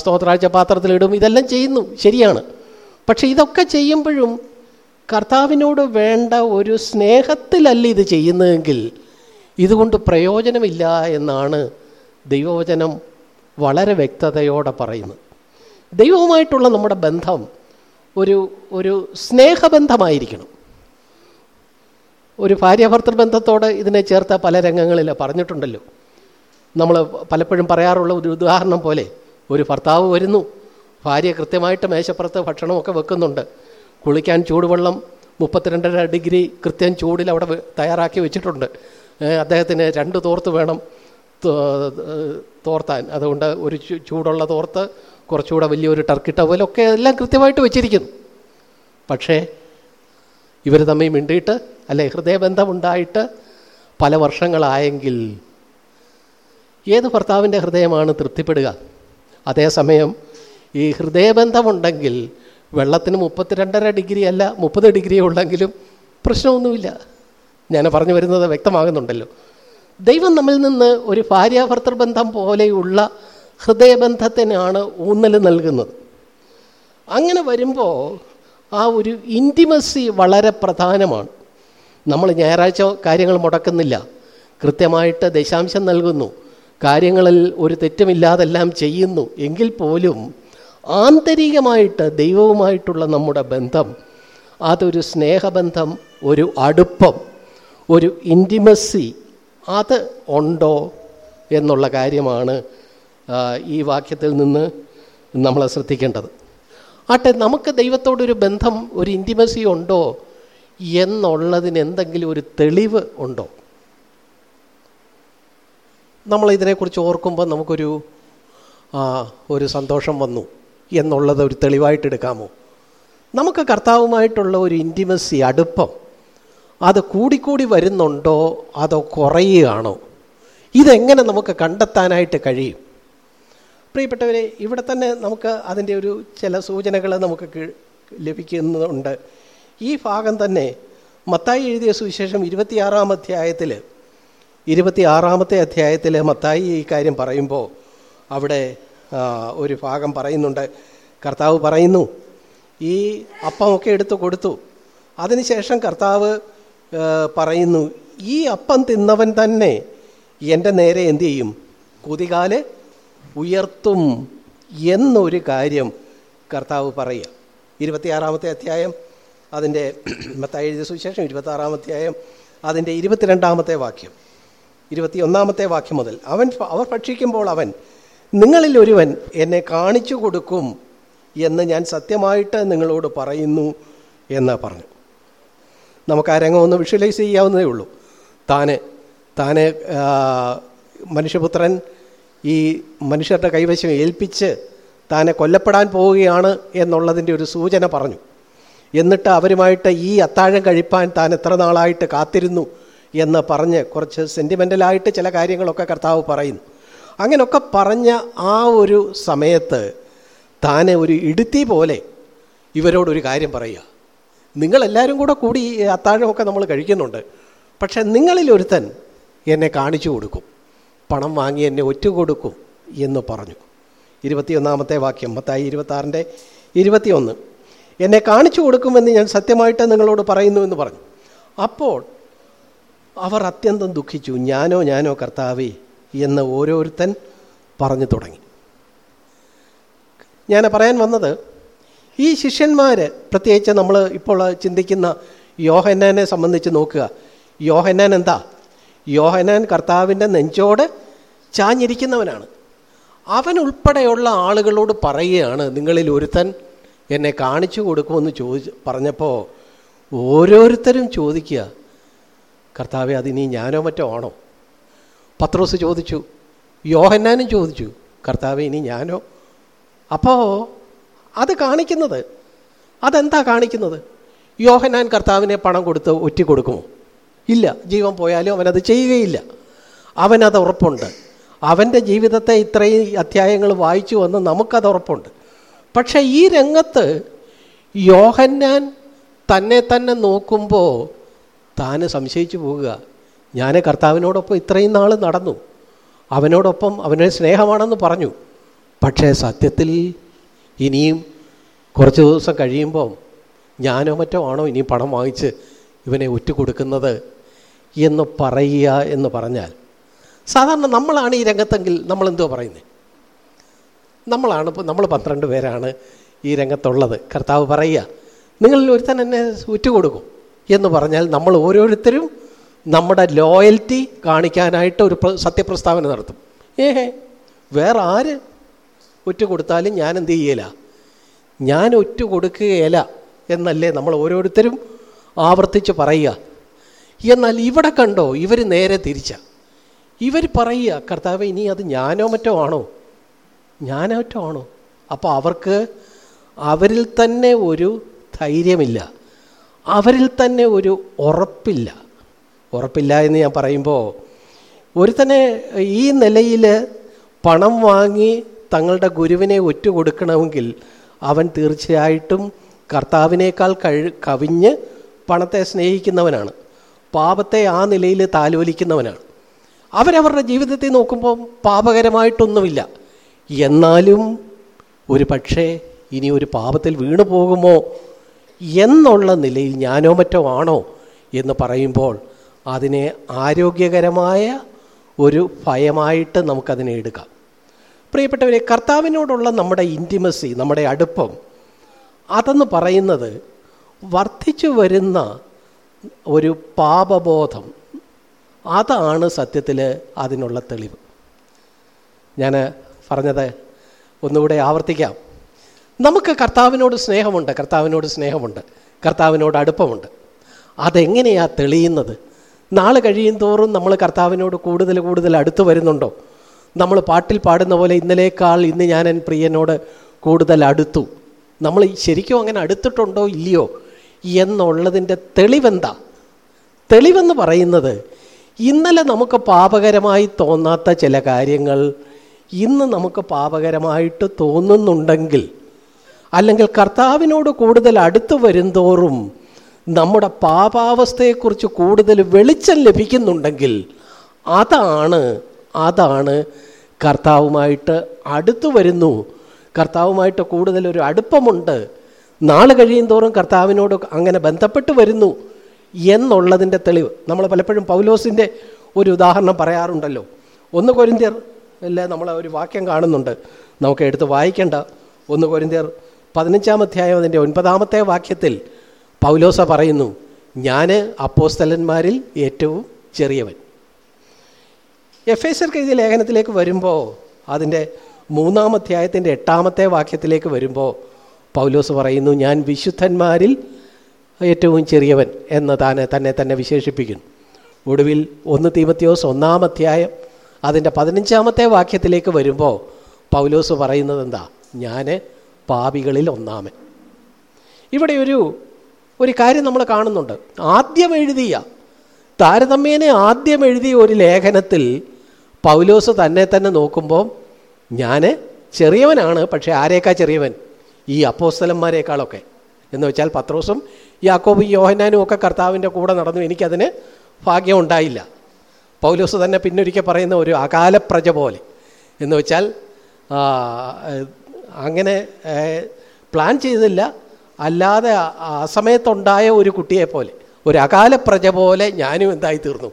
Speaker 1: സ്തോത്രാഴ്ച പാത്രത്തിലിടും ഇതെല്ലാം ചെയ്യുന്നു ശരിയാണ്. പക്ഷേ ഇതൊക്കെ ചെയ്യുമ്പോഴും കർത്താവിനോട് വേണ്ട ഒരു സ്നേഹത്തിലല്ല ഇത് ചെയ്യുന്നതെങ്കിൽ ഇതുകൊണ്ട് പ്രയോജനമില്ല എന്നാണ് ദൈവവചനം വളരെ വ്യക്തതയോടെ പറയുന്നത്. ദൈവവുമായിട്ടുള്ള നമ്മുടെ ബന്ധം ഒരു ഒരു സ്നേഹബന്ധമായിരിക്കണം. ഒരു ഭാര്യാഭർത്തൃ ബന്ധത്തോട് ഇതിനെ ചേർത്ത പല രംഗങ്ങളിൽ പറഞ്ഞിട്ടുണ്ടല്ലോ. നമ്മൾ പലപ്പോഴും പറയാറുള്ള ഒരു ഉദാഹരണം പോലെ ഒരു ഭർത്താവ് വരുന്നു ഭാര്യ കൃത്യമായിട്ട് മേശപ്പുറത്ത് ഭക്ഷണമൊക്കെ വെക്കുന്നുണ്ട്. കുളിക്കാൻ ചൂടുവെള്ളം മുപ്പത്തിരണ്ടര ഡിഗ്രി കൃത്യം ചൂടിൽ അവിടെ തയ്യാറാക്കി വെച്ചിട്ടുണ്ട്. അദ്ദേഹത്തിന് രണ്ട് തോർത്ത് വേണം തോർത്താൻ. അതുകൊണ്ട് ഒരു ചൂടുള്ള തോർത്ത് കുറച്ചുകൂടെ വലിയൊരു ടർക്കി ടവലൊക്കെ എല്ലാം കൃത്യമായിട്ട് വെച്ചിരിക്കുന്നു. പക്ഷേ ഇവർ തമ്മിൽ മിണ്ടിയിട്ട് അല്ലെ ഹൃദയബന്ധമുണ്ടായിട്ട് പല വർഷങ്ങളായെങ്കിൽ ഏത് ഭർത്താവിന്റെ ഹൃദയമാണ് തൃപ്തിപ്പെടുക? അതേസമയം ഈ ഹൃദയബന്ധമുണ്ടെങ്കിൽ വെള്ളത്തിന് മുപ്പത്തിരണ്ടര ഡിഗ്രി അല്ല മുപ്പത് ഡിഗ്രി ഉള്ളെങ്കിലും പ്രശ്നമൊന്നുമില്ല. ഞാൻ പറഞ്ഞു വരുന്നത് വ്യക്തമാകുന്നുണ്ടല്ലോ. ദൈവം നമ്മിൽ നിന്ന് ഒരു ഭാര്യാഭർത്തൃ ബന്ധം പോലെയുള്ള ഹൃദയബന്ധത്തിനാണ് ഊന്നൽ നൽകുന്നത്. അങ്ങനെ വരുമ്പോൾ ആ ഒരു ഇന്റിമസി വളരെ പ്രധാനമാണ്. നമ്മൾ ഞായറാഴ്ച കാര്യങ്ങൾ മുടക്കുന്നില്ല. കൃത്യമായിട്ട് ദശാംശം നൽകുന്നു. കാര്യങ്ങളിൽ ഒരു തെറ്റുമില്ലാതെല്ലാം ചെയ്യുന്നു. എങ്കിൽ പോലും ആന്തരികമായിട്ട് ദൈവവുമായിട്ടുള്ള നമ്മുടെ ബന്ധം അതൊരു സ്നേഹബന്ധം ഒരു അടുപ്പം ഒരു ഇന്റിമസി അത് ഉണ്ടോ എന്നുള്ള കാര്യമാണ് ഈ വാക്യത്തിൽ നിന്ന് നമ്മൾ ശ്രദ്ധിക്കേണ്ടത്. ആട്ടെ നമുക്ക് ദൈവത്തോടൊരു ബന്ധം ഒരു ഇന്റിമസി ഉണ്ടോ? എന്നുള്ളതിന് എന്തെങ്കിലും ഒരു തെളിവ് ഉണ്ടോ? നമ്മൾ ഇതിനെക്കുറിച്ച് ഓർക്കുമ്പോൾ നമുക്കൊരു ഒരു സന്തോഷം വന്നു എന്നുള്ളത് ഒരു തെളിവായിട്ട് എടുക്കാമോ? നമുക്ക് കർത്താവുമായിട്ടുള്ള ഒരു ഇന്റിമസി അടുപ്പം അത് കൂടിക്കൂടി വരുന്നുണ്ടോ? അതോ കുറയുകയാണോ? ഇതെങ്ങനെ നമുക്ക് കണ്ടെത്താനായിട്ട് കഴിയും? പ്രിയപ്പെട്ടവരെ ഇവിടെ തന്നെ നമുക്ക് അതിന്റെ ഒരു ചില സൂചനകൾ നമുക്ക് ലഭിക്കുന്നുണ്ട്. ഈ ഭാഗം തന്നെ മത്തായി എഴുതിയ സുവിശേഷം ഇരുപത്തിയാറാം അധ്യായത്തിൽ ഇരുപത്തിയാറാമത്തെ അധ്യായത്തിൽ മത്തായി ഈ കാര്യം പറയുമ്പോൾ അവിടെ ഒരു ഭാഗം പറയുന്നുണ്ട്. കർത്താവ് പറയുന്നു ഈ അപ്പമൊക്കെ എടുത്തു കൊടുത്തു. അതിനുശേഷം കർത്താവ് പറയുന്നു ഈ അപ്പം തിന്നവൻ തന്നെ എന്റെ നേരെ എന്തു ചെയ്യും? കുതികാൽ ഉയർത്തും എന്നൊരു കാര്യം കർത്താവ് പറയുക. ഇരുപത്തിയാറാമത്തെ അധ്യായം അതിന്റെ മത്തായി എഴുതിയ സുവിശേഷം ഇരുപത്താറാം അധ്യായം അതിന്റെ ഇരുപത്തിരണ്ടാമത്തെ വാക്യം. ഇരുപത്തിയൊന്നാമത്തെ വാക്യം മുതൽ അവൻ അവർ ഭക്ഷിക്കുമ്പോൾ അവൻ നിങ്ങളിൽ ഒരുവൻ എന്നെ കാണിച്ചു കൊടുക്കും എന്ന് ഞാൻ സത്യമായിട്ട് നിങ്ങളോട് പറയുന്നു എന്ന് പറഞ്ഞു. നമുക്ക് ആ രംഗം ഒന്ന് വിഷ്വലൈസ് ചെയ്യാവുന്നതേ ഉള്ളൂ. താനെ താന് മനുഷ്യപുത്രൻ ഈ മനുഷ്യരുടെ കൈവശം ഏൽപ്പിച്ച് താനെ കൊല്ലപ്പെടാൻ പോവുകയാണ് എന്നുള്ളതിന്റെ ഒരു സൂചന പറഞ്ഞു. എന്നിട്ട് അവരുമായിട്ട് ഈ അത്താഴം കഴിപ്പാൻ താൻ എത്ര നാളായിട്ട് കാത്തിരുന്നു എന്ന് പറഞ്ഞ് കുറച്ച് സെന്റിമെന്റലായിട്ട് ചില കാര്യങ്ങളൊക്കെ കർത്താവ് പറയുന്നു. അങ്ങനെയൊക്കെ പറഞ്ഞ ആ ഒരു സമയത്ത് താനെ ഒരു ഇടുത്തി പോലെ ഇവരോടൊരു കാര്യം പറയുക. നിങ്ങളെല്ലാവരും കൂടെ കൂടി അത്താഴമൊക്കെ നമ്മൾ കഴിക്കുന്നുണ്ട്. പക്ഷേ നിങ്ങളിലൊരുത്തൻ എന്നെ കാണിച്ചു കൊടുക്കും. പണം വാങ്ങി എന്നെ ഒറ്റ കൊടുക്കും എന്ന് പറഞ്ഞു. ഇരുപത്തിയൊന്നാമത്തെ വാക്യം മത്തായി ഇരുപത്താറിന്റെ ഇരുപത്തിയൊന്ന്. എന്നെ കാണിച്ചു കൊടുക്കുമെന്ന് ഞാൻ സത്യമായിട്ട് നിങ്ങളോട് പറയുന്നു എന്ന് പറഞ്ഞു. അപ്പോൾ അവർ അത്യന്തം ദുഃഖിച്ചു. ഞാനോ ഞാനോ കർത്താവേ എന്ന് ഓരോരുത്തൻ പറഞ്ഞു തുടങ്ങി. ഞാൻ പറയാൻ വന്നത് ഈ ശിഷ്യന്മാർ പ്രത്യേകിച്ച് നമ്മൾ ഇപ്പോൾ ചിന്തിക്കുന്ന യോഹന്നാനെ സംബന്ധിച്ച് നോക്കുക. യോഹന്നാൻ എന്താ? യോഹന്നാൻ കർത്താവിന്റെ നെഞ്ചോട് ചാഞ്ഞിരിക്കുന്നവനാണ്. അവൻ ഉൾപ്പെടെയുള്ള ആളുകളോട് പറയുകയാണ് നിങ്ങളിൽ ഒരുത്തൻ എന്നെ കാണിച്ചു കൊടുക്കുമെന്ന് ചോദിച്ച് പറഞ്ഞപ്പോൾ ഓരോരുത്തരും ചോദിക്കുക കർത്താവെ അതിനി ഞാനോ മറ്റോ ആണോ? പത്രോസ് ചോദിച്ചു യോഹന്നാനും ചോദിച്ചു കർത്താവെ ഇനി ഞാനോ? അപ്പോൾ അത് കാണിക്കുന്നത് അതെന്താ കാണിക്കുന്നത്? യോഹന്നാൻ കർത്താവിനെ പണം കൊടുത്ത് ഒറ്റി കൊടുക്കുമോ? ഇല്ല. ജീവൻ പോയാലും അവനത് ചെയ്യുകയില്ല. അവനത് ഉറപ്പുണ്ട്. അവന്റെ ജീവിതത്തെ ഇത്രയും അധ്യായങ്ങൾ വായിച്ചു വന്ന് നമുക്കത് ഉറപ്പുണ്ട്. പക്ഷേ ഈ രംഗത്ത് യോഹന്നാൻ തന്നെ തന്നെ നോക്കുമ്പോൾ താൻ സംശയിച്ചു പോവുക ഞാൻ കർത്താവിനോടൊപ്പം ഇത്രയും നാൾ നടന്നു. അവനോടൊപ്പം അവനെ സ്നേഹമാണെന്ന് പറഞ്ഞു. പക്ഷേ സത്യത്തിൽ ഇനിയും കുറച്ച് ദിവസം കഴിയുമ്പം ഞാനോ മറ്റോ ആണോ ഇനി പണം വാങ്ങിച്ച് ഇവനെ ഒറ്റ കൊടുക്കുന്നത് എന്ന് പറയുക എന്ന് പറഞ്ഞാൽ സാധാരണ നമ്മളാണ് ഈ രംഗത്തെങ്കിൽ നമ്മൾ എന്തോ പറയുന്നത് നമ്മളാണ് ഇപ്പോൾ നമ്മൾ പന്ത്രണ്ട് പേരാണ് ഈ രംഗത്തുള്ളത്. കർത്താവ് പറയുക നിങ്ങളിൽ ഒരുത്തൻ എന്നെ ഉറ്റുകൊടുക്കും എന്ന് പറഞ്ഞാൽ നമ്മൾ ഓരോരുത്തരും നമ്മുടെ ലോയൽറ്റി കാണിക്കാനായിട്ട് ഒരു സത്യപ്രസ്താവന നടത്തും. ഏഹേ വേറെ ആര് ഒറ്റ കൊടുത്താലും ഞാൻ എന്ത് ചെയ്യല? ഞാൻ ഒറ്റ കൊടുക്കുകയില്ല എന്നല്ലേ നമ്മൾ ഓരോരുത്തരും ആവർത്തിച്ച് പറയുക. എന്നാൽ ഇവിടെ കണ്ടോ ഇവർ നേരെ തിരിച്ച. ഇവർ പറയുക കർത്താവ് ഇനി അത് ഞാനോ മറ്റോ ആണോ? ഞാനോ മറ്റോ ആണോ? അപ്പോൾ അവർക്ക് അവരിൽ തന്നെ ഒരു ധൈര്യമില്ല. അവരിൽ തന്നെ ഒരു ഉറപ്പില്ല. ഉറപ്പില്ല എന്ന് ഞാൻ പറയുമ്പോൾ ഒരു തന്നെ ഈ നിലയിൽ പണം വാങ്ങി തങ്ങളുടെ ഗുരുവിനെ ഒറ്റ കൊടുക്കണമെങ്കിൽ അവൻ തീർച്ചയായിട്ടും കർത്താവിനേക്കാൾ കഴി കവിഞ്ഞ് പണത്തെ സ്നേഹിക്കുന്നവനാണ്. പാപത്തെ ആ നിലയിൽ താലോലിക്കുന്നവനാണ്. അവരവരുടെ ജീവിതത്തെ നോക്കുമ്പോൾ പാപകരമായിട്ടൊന്നുമില്ല. എന്നാലും ഒരു പക്ഷേ ഇനി ഒരു പാപത്തിൽ വീണു പോകുമോ? എന്നുള്ള നിലയിൽ ഞാനോ മറ്റോ ആണോ എന്ന് പറയുമ്പോൾ അതിനെ ആരോഗ്യകരമായ ഒരു ഭയമായിട്ട് നമുക്കതിനെ എടുക്കാം. പ്രിയപ്പെട്ടവരെ കർത്താവിനോടുള്ള നമ്മുടെ ഇന്റിമസി നമ്മുടെ അടുപ്പം അതെന്ന് പറയുന്നത് വർദ്ധിച്ചു വരുന്ന ഒരു പാപബോധം. അതാണ് സത്യത്തിൽ അതിനുള്ള തെളിവ്. ഞാൻ പറഞ്ഞത് ഒന്നുകൂടെ ആവർത്തിക്കാം. നമുക്ക് കർത്താവിനോട് സ്നേഹമുണ്ട് കർത്താവിനോട് സ്നേഹമുണ്ട് കർത്താവിനോട് അടുപ്പമുണ്ട്. അതെങ്ങനെയാണ് തെളിയുന്നത്? നാളെ കഴിയും തോറും നമ്മൾ കർത്താവിനോട് കൂടുതൽ കൂടുതൽ അടുത്ത് വരുന്നുണ്ടോ? നമ്മൾ പാട്ടിൽ പാടുന്ന പോലെ ഇന്നലേക്കാൾ ഇന്ന് ഞാൻ എൻ പ്രിയനോട് കൂടുതൽ അടുത്തു. നമ്മൾ ശരിക്കും അങ്ങനെ അടുത്തിട്ടുണ്ടോ ഇല്ലയോ? എന്നുള്ളതിന്റെ തെളിവെന്താ? തെളിവെന്ന് പറയുന്നത് ഇന്നലെ നമുക്ക് പാപകരമായി തോന്നാത്ത ചില കാര്യങ്ങൾ ഇന്ന് നമുക്ക് പാപകരമായിട്ട് തോന്നുന്നുണ്ടെങ്കിൽ അല്ലെങ്കിൽ കർത്താവിനോട് കൂടുതൽ അടുത്തു വരുന്തോറും നമ്മുടെ പാപാവസ്ഥയെക്കുറിച്ച് കൂടുതൽ വെളിച്ചം ലഭിക്കുന്നുണ്ടെങ്കിൽ അതാണ് അതാണ് കർത്താവുമായിട്ട് അടുത്തു വരുന്നു. കർത്താവുമായിട്ട് കൂടുതലൊരു അടുപ്പമുണ്ട്. നാൾ കഴിയും തോറും കർത്താവിനോട് അങ്ങനെ ബന്ധപ്പെട്ട് വരുന്നു എന്നുള്ളതിന്റെ തെളിവ്. നമ്മൾ പലപ്പോഴും പൗലോസിന്റെ ഒരു ഉദാഹരണം പറയാറുണ്ടല്ലോ. ഒന്ന് കൊരിന്തിയർ അല്ല നമ്മൾ ഒരു വാക്യം കാണുന്നുണ്ട്. നമുക്ക് എടുത്ത് വായിക്കേണ്ട. ഒന്ന് കൊരിന്തിയർ പതിനഞ്ചാം അധ്യായം അതിന്റെ ഒൻപതാമത്തെ വാക്യത്തിൽ പൗലോസ പറയുന്നു ഞാൻ അപ്പോസ്തലന്മാരിൽ ഏറ്റവും ചെറിയവൻ. എഫ് എസ് എഴുതിയ ലേഖനത്തിലേക്ക് വരുമ്പോൾ അതിന്റെ മൂന്നാം അധ്യായത്തിന്റെ എട്ടാമത്തെ വാക്യത്തിലേക്ക് വരുമ്പോൾ പൗലോസ് പറയുന്നു ഞാൻ വിശുദ്ധന്മാരിൽ ഏറ്റവും ചെറിയവൻ എന്ന് താൻ തന്നെ തന്നെ വിശേഷിപ്പിക്കുന്നു. ഒടുവിൽ ഒന്ന് തീമത്തിയോസ് ഒന്നാം അധ്യായം അതിന്റെ പതിനഞ്ചാമത്തെ വാക്യത്തിലേക്ക് വരുമ്പോൾ പൗലോസ് പറയുന്നത് എന്താ? ഞാൻ പാപികളിൽ ഒന്നാമൻ. ഇവിടെ ഒരു ഒരു കാര്യം നമ്മൾ കാണുന്നുണ്ട്. ആദ്യം എഴുതിയ താരതമ്യേന ആദ്യം എഴുതിയ ഒരു ലേഖനത്തിൽ പൗലോസ് തന്നെ തന്നെ നോക്കുമ്പോൾ ഞാൻ ചെറിയവനാണ് പക്ഷേ ആരേക്കാ ചെറിയവൻ? ഈ അപ്പോസ്തലന്മാരെക്കാളൊക്കെ. എന്ന് വെച്ചാൽ പത്രോസും യാക്കോബും യോഹനാനും ഒക്കെ കർത്താവിന്റെ കൂടെ നടന്നു. എനിക്കതിന് ഭാഗ്യം ഉണ്ടായില്ല പൗലോസ് തന്നെ പിന്നൊരിക്കൽ പറയുന്ന ഒരു അകാലപ്രജ പോലെ. എന്ന് വെച്ചാൽ അങ്ങനെ പ്ലാൻ ചെയ്തില്ല. അല്ലാതെ ആ- ആ സമയത്തുണ്ടായ ഒരു കുട്ടിയെ പോലെ ഒരു അകാലപ്രജ പോലെ ഞാനും എന്തായി തീർന്നു.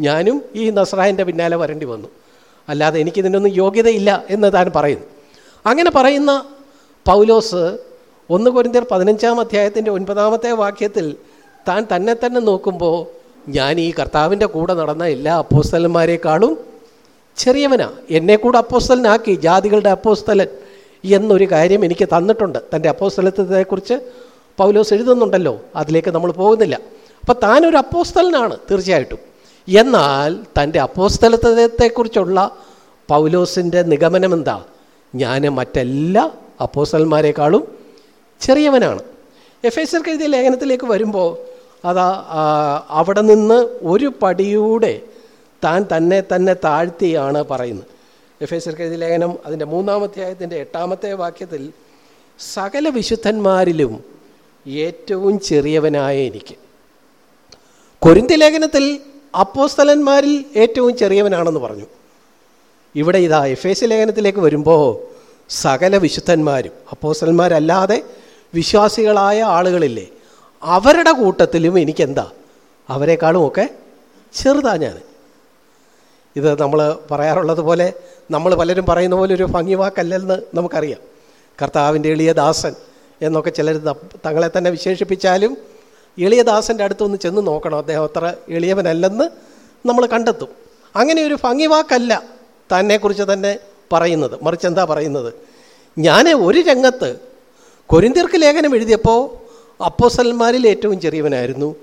Speaker 1: ഞാനും ഈ നസ്രായന്റെ പിന്നാലെ വരേണ്ടി വന്നു. അല്ലാതെ എനിക്കിതിനൊന്നും യോഗ്യതയില്ല എന്ന് താൻ പറയുന്നു. അങ്ങനെ പറയുന്ന പൗലോസ് ഒന്ന് കൊരിന്തിയർ പതിനഞ്ചാം അധ്യായത്തിന്റെ ഒൻപതാമത്തെ വാക്യത്തിൽ താൻ തന്നെ തന്നെ നോക്കുമ്പോൾ ഞാൻ ഈ കർത്താവിന്റെ കൂടെ നടന്ന എല്ലാ അപ്പോസ്തലന്മാരെക്കാളും ചെറിയവനാ. എന്നെ കൂടെ അപ്പോസ്തലനാക്കി ജാതികളുടെ അപ്പോസ്തലൻ എന്നൊരു കാര്യം എനിക്ക് തന്നിട്ടുണ്ട്. തന്റെ അപ്പോസ്തലത്തെക്കുറിച്ച് പൗലോസ് എഴുതുന്നുണ്ടല്ലോ. അതിലേക്ക് നമ്മൾ പോകുന്നില്ല. അപ്പം താനൊരു അപ്പോസ്തലനാണ് തീർച്ചയായിട്ടും. എന്നാൽ തന്റെ അപ്പോസ്തലത്തെക്കുറിച്ചുള്ള പൗലോസിന്റെ നിഗമനം എന്താ ഞാൻ മറ്റെല്ലാ അപ്പോസ്തലന്മാരെക്കാളും ചെറിയവനാണ്. എഫ് എസ് എഴുതിയ ലേഖനത്തിലേക്ക് വരുമ്പോൾ അതാ അവിടെ നിന്ന് ഒരു പടിയൂടെ താൻ തന്നെ തന്നെ താഴ്ത്തിയാണ് പറയുന്നത്. എഫ് എസ് എഴുതിയ ലേഖനം അതിന്റെ മൂന്നാമധ്യായത്തിന്റെ എട്ടാമത്തെ വാക്യത്തിൽ സകല വിശുദ്ധന്മാരിലും ഏറ്റവും ചെറിയവനായ എനിക്ക്. കൊരിന്തി ലേഖനത്തിൽ അപ്പോസ്തലന്മാരിൽ ഏറ്റവും ചെറിയവനാണെന്ന് പറഞ്ഞു. ഇവിടെ ഇതാ എഫ് എസ് ലേഖനത്തിലേക്ക് വരുമ്പോൾ സകല വിശുദ്ധന്മാരും അപ്പോസന്മാരല്ലാതെ വിശ്വാസികളായ ആളുകളില്ലേ അവരുടെ കൂട്ടത്തിലും എനിക്കെന്താ? അവരെക്കാളും ഒക്കെ ചെറുതാ ഞാൻ ഇത് നമ്മൾ പറയാറുള്ളത് പോലെ നമ്മൾ പലരും പറയുന്ന പോലെ ഒരു ഭംഗി വാക്കല്ലെന്ന് നമുക്കറിയാം. കർത്താവിന്റെ എളിയ ദാസൻ എന്നൊക്കെ ചിലർ തങ്ങളെ തന്നെ വിശേഷിപ്പിച്ചാലും എളിയ ദാസന്റെ അടുത്തൊന്ന് ചെന്ന് നോക്കണം അദ്ദേഹം അത്ര എളിയവനല്ലെന്ന് നമ്മൾ കണ്ടെത്തും. അങ്ങനെ ഒരു ഭംഗി വാക്കല്ല. തന്നെക്കുറിച്ച് തന്നെ പറയുന്നത്. മറിച്ച് എന്താ പറയുന്നത്? ഞാൻ ഒരു രംഗത്ത് കൊരിന്തിർക്ക് ലേഖനം എഴുതിയപ്പോൾ അപ്പോസന്മാരിൽ ഏറ്റവും ചെറിയവനായിരുന്നു.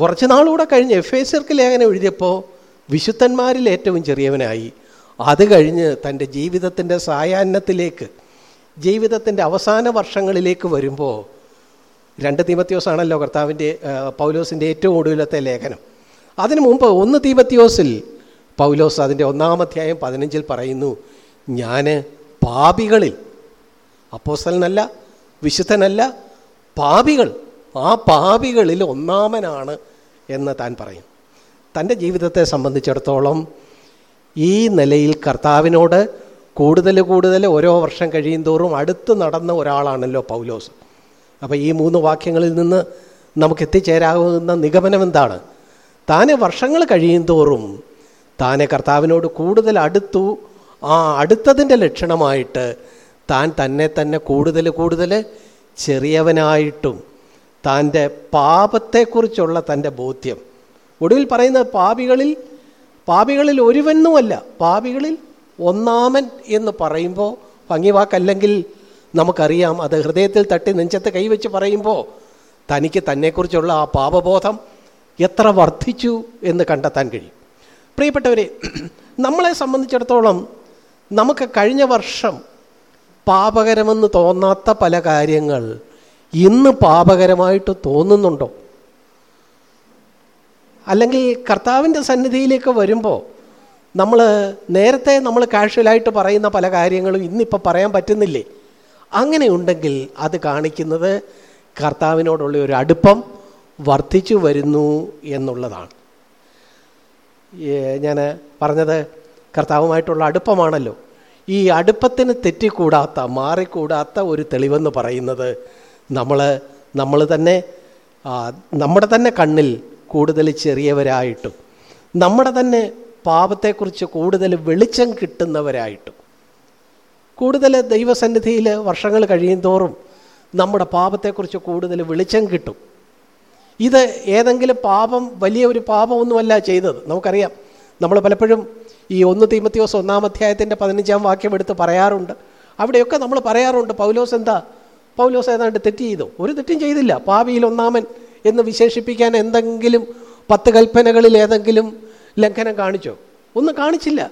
Speaker 1: കുറച്ച് നാളുകൂടെ കഴിഞ്ഞ് എഫ് ലേഖനം എഴുതിയപ്പോൾ വിശുദ്ധന്മാരിൽ ഏറ്റവും ചെറിയവനായി. അത് കഴിഞ്ഞ് തന്റെ ജീവിതത്തിന്റെ സായാഹ്നത്തിലേക്ക് ജീവിതത്തിന്റെ അവസാന വർഷങ്ങളിലേക്ക് വരുമ്പോൾ രണ്ട് തീമത്യോസാണല്ലോ കർത്താവിന്റെ പൗലോസിന്റെ ഏറ്റവും ഒടുവിലത്തെ ലേഖനം. അതിനു മുമ്പ് ഒന്ന് തീമത്യോസിൽ പൗലോസ് അതിന്റെ ഒന്നാമധ്യായം പതിനഞ്ചിൽ പറയുന്നു ഞാൻ പാപികളിൽ അപ്പോസ്തലനല്ല വിശുദ്ധനല്ല പാപികൾ. ആ പാപികളിൽ ഒന്നാമനാണ് എന്ന് താൻ പറയും. തന്റെ ജീവിതത്തെ സംബന്ധിച്ചിടത്തോളം ഈ നിലയിൽ കർത്താവിനോട് കൂടുതൽ കൂടുതൽ ഓരോ വർഷം കഴിയും തോറും അടുത്ത് നടന്ന ഒരാളാണല്ലോ പൗലോസ്. അപ്പോൾ ഈ മൂന്ന് വാക്യങ്ങളിൽ നിന്ന് നമുക്ക് എത്തിച്ചേരാവുന്ന നിഗമനം എന്താണ്? താന് വർഷങ്ങൾ കഴിയും തോറും താനെ കർത്താവിനോട് കൂടുതൽ അടുത്തു ആ അടുത്തതിന്റെ ലക്ഷണമായിട്ട് താൻ തന്നെ തന്നെ കൂടുതൽ കൂടുതൽ ചെറിയവനായിട്ടും തന്റെ പാപത്തെക്കുറിച്ചുള്ള തന്റെ ബോധ്യം. ഒടുവിൽ പറയുന്ന പാപികളിൽ പാപികളിൽ ഒരുവനുമല്ല പാപികളിൽ ഒന്നാമൻ എന്ന് പറയുമ്പോൾ ഭംഗി വാക്കല്ലെങ്കിൽ നമുക്കറിയാം അത് ഹൃദയത്തിൽ തട്ടി നെഞ്ചത്ത് കൈവച്ച് പറയുമ്പോൾ തനിക്ക് തന്നെക്കുറിച്ചുള്ള ആ പാപബോധം എത്ര വർദ്ധിച്ചു എന്ന് കണ്ടെത്താൻ കഴിയും. പ്രിയപ്പെട്ടവരെ നമ്മളെ സംബന്ധിച്ചിടത്തോളം നമുക്ക് കഴിഞ്ഞ വർഷം പാപകരമെന്ന് തോന്നാത്ത പല കാര്യങ്ങൾ ഇന്ന് പാപകരമായിട്ട് തോന്നുന്നുണ്ടോ? അല്ലെങ്കിൽ കർത്താവിന്റെ സന്നിധിയിലേക്ക് വരുമ്പോൾ നമ്മൾ നേരത്തെ നമ്മൾ കാഷ്വലായിട്ട് പറയുന്ന പല കാര്യങ്ങളും ഇന്നിപ്പോൾ പറയാൻ പറ്റുന്നില്ലേ? അങ്ങനെയുണ്ടെങ്കിൽ അത് കാണിക്കുന്നത് കർത്താവിനോടുള്ള ഒരു അടുപ്പം വർദ്ധിച്ചു വരുന്നു എന്നുള്ളതാണ്. ഞാൻ പറഞ്ഞത് കർത്താവുമായിട്ടുള്ള അടുപ്പമാണല്ലോ. ഈ അടുപ്പത്തിന് തെറ്റിക്കൂടാത്ത മാറിക്കൂടാത്ത ഒരു തെളിവെന്ന് പറയുന്നത് നമ്മൾ നമ്മൾ തന്നെ നമ്മുടെ തന്നെ കണ്ണിൽ കൂടുതൽ ചെറിയവരായിട്ടും നമ്മുടെ തന്നെ പാപത്തെക്കുറിച്ച് കൂടുതൽ വെളിച്ചം കിട്ടുന്നവരായിട്ടും കൂടുതൽ ദൈവസന്നിധിയിൽ വർഷങ്ങൾ കഴിയും തോറും നമ്മുടെ പാപത്തെക്കുറിച്ച് കൂടുതൽ വെളിച്ചം കിട്ടും. ഇത് ഏതെങ്കിലും പാപം വലിയ ഒരു പാപമൊന്നുമല്ല ചെയ്തത്. നമുക്കറിയാം നമ്മൾ പലപ്പോഴും ഈ ഒന്ന് തീമത്തിയോസ് ഒന്നാം അധ്യായത്തിന്റെ പതിനഞ്ചാം വാക്യം എടുത്ത് പറയാറുണ്ട്. അവിടെയൊക്കെ നമ്മൾ പറയാറുണ്ട് പൗലോസ് എന്താ? പൗലോസ് ഏതാണ്ട് തെറ്റ് ചെയ്തു. ഒരു തെറ്റും ചെയ്തില്ല. പാപിയിൽ ഒന്നാമൻ എന്ന് വിശേഷിപ്പിക്കാൻ എന്തെങ്കിലും പത്ത് കൽപ്പനകളിൽ ഏതെങ്കിലും ലംഘനം കാണിച്ചോ? ഒന്നും കാണിച്ചില്ല.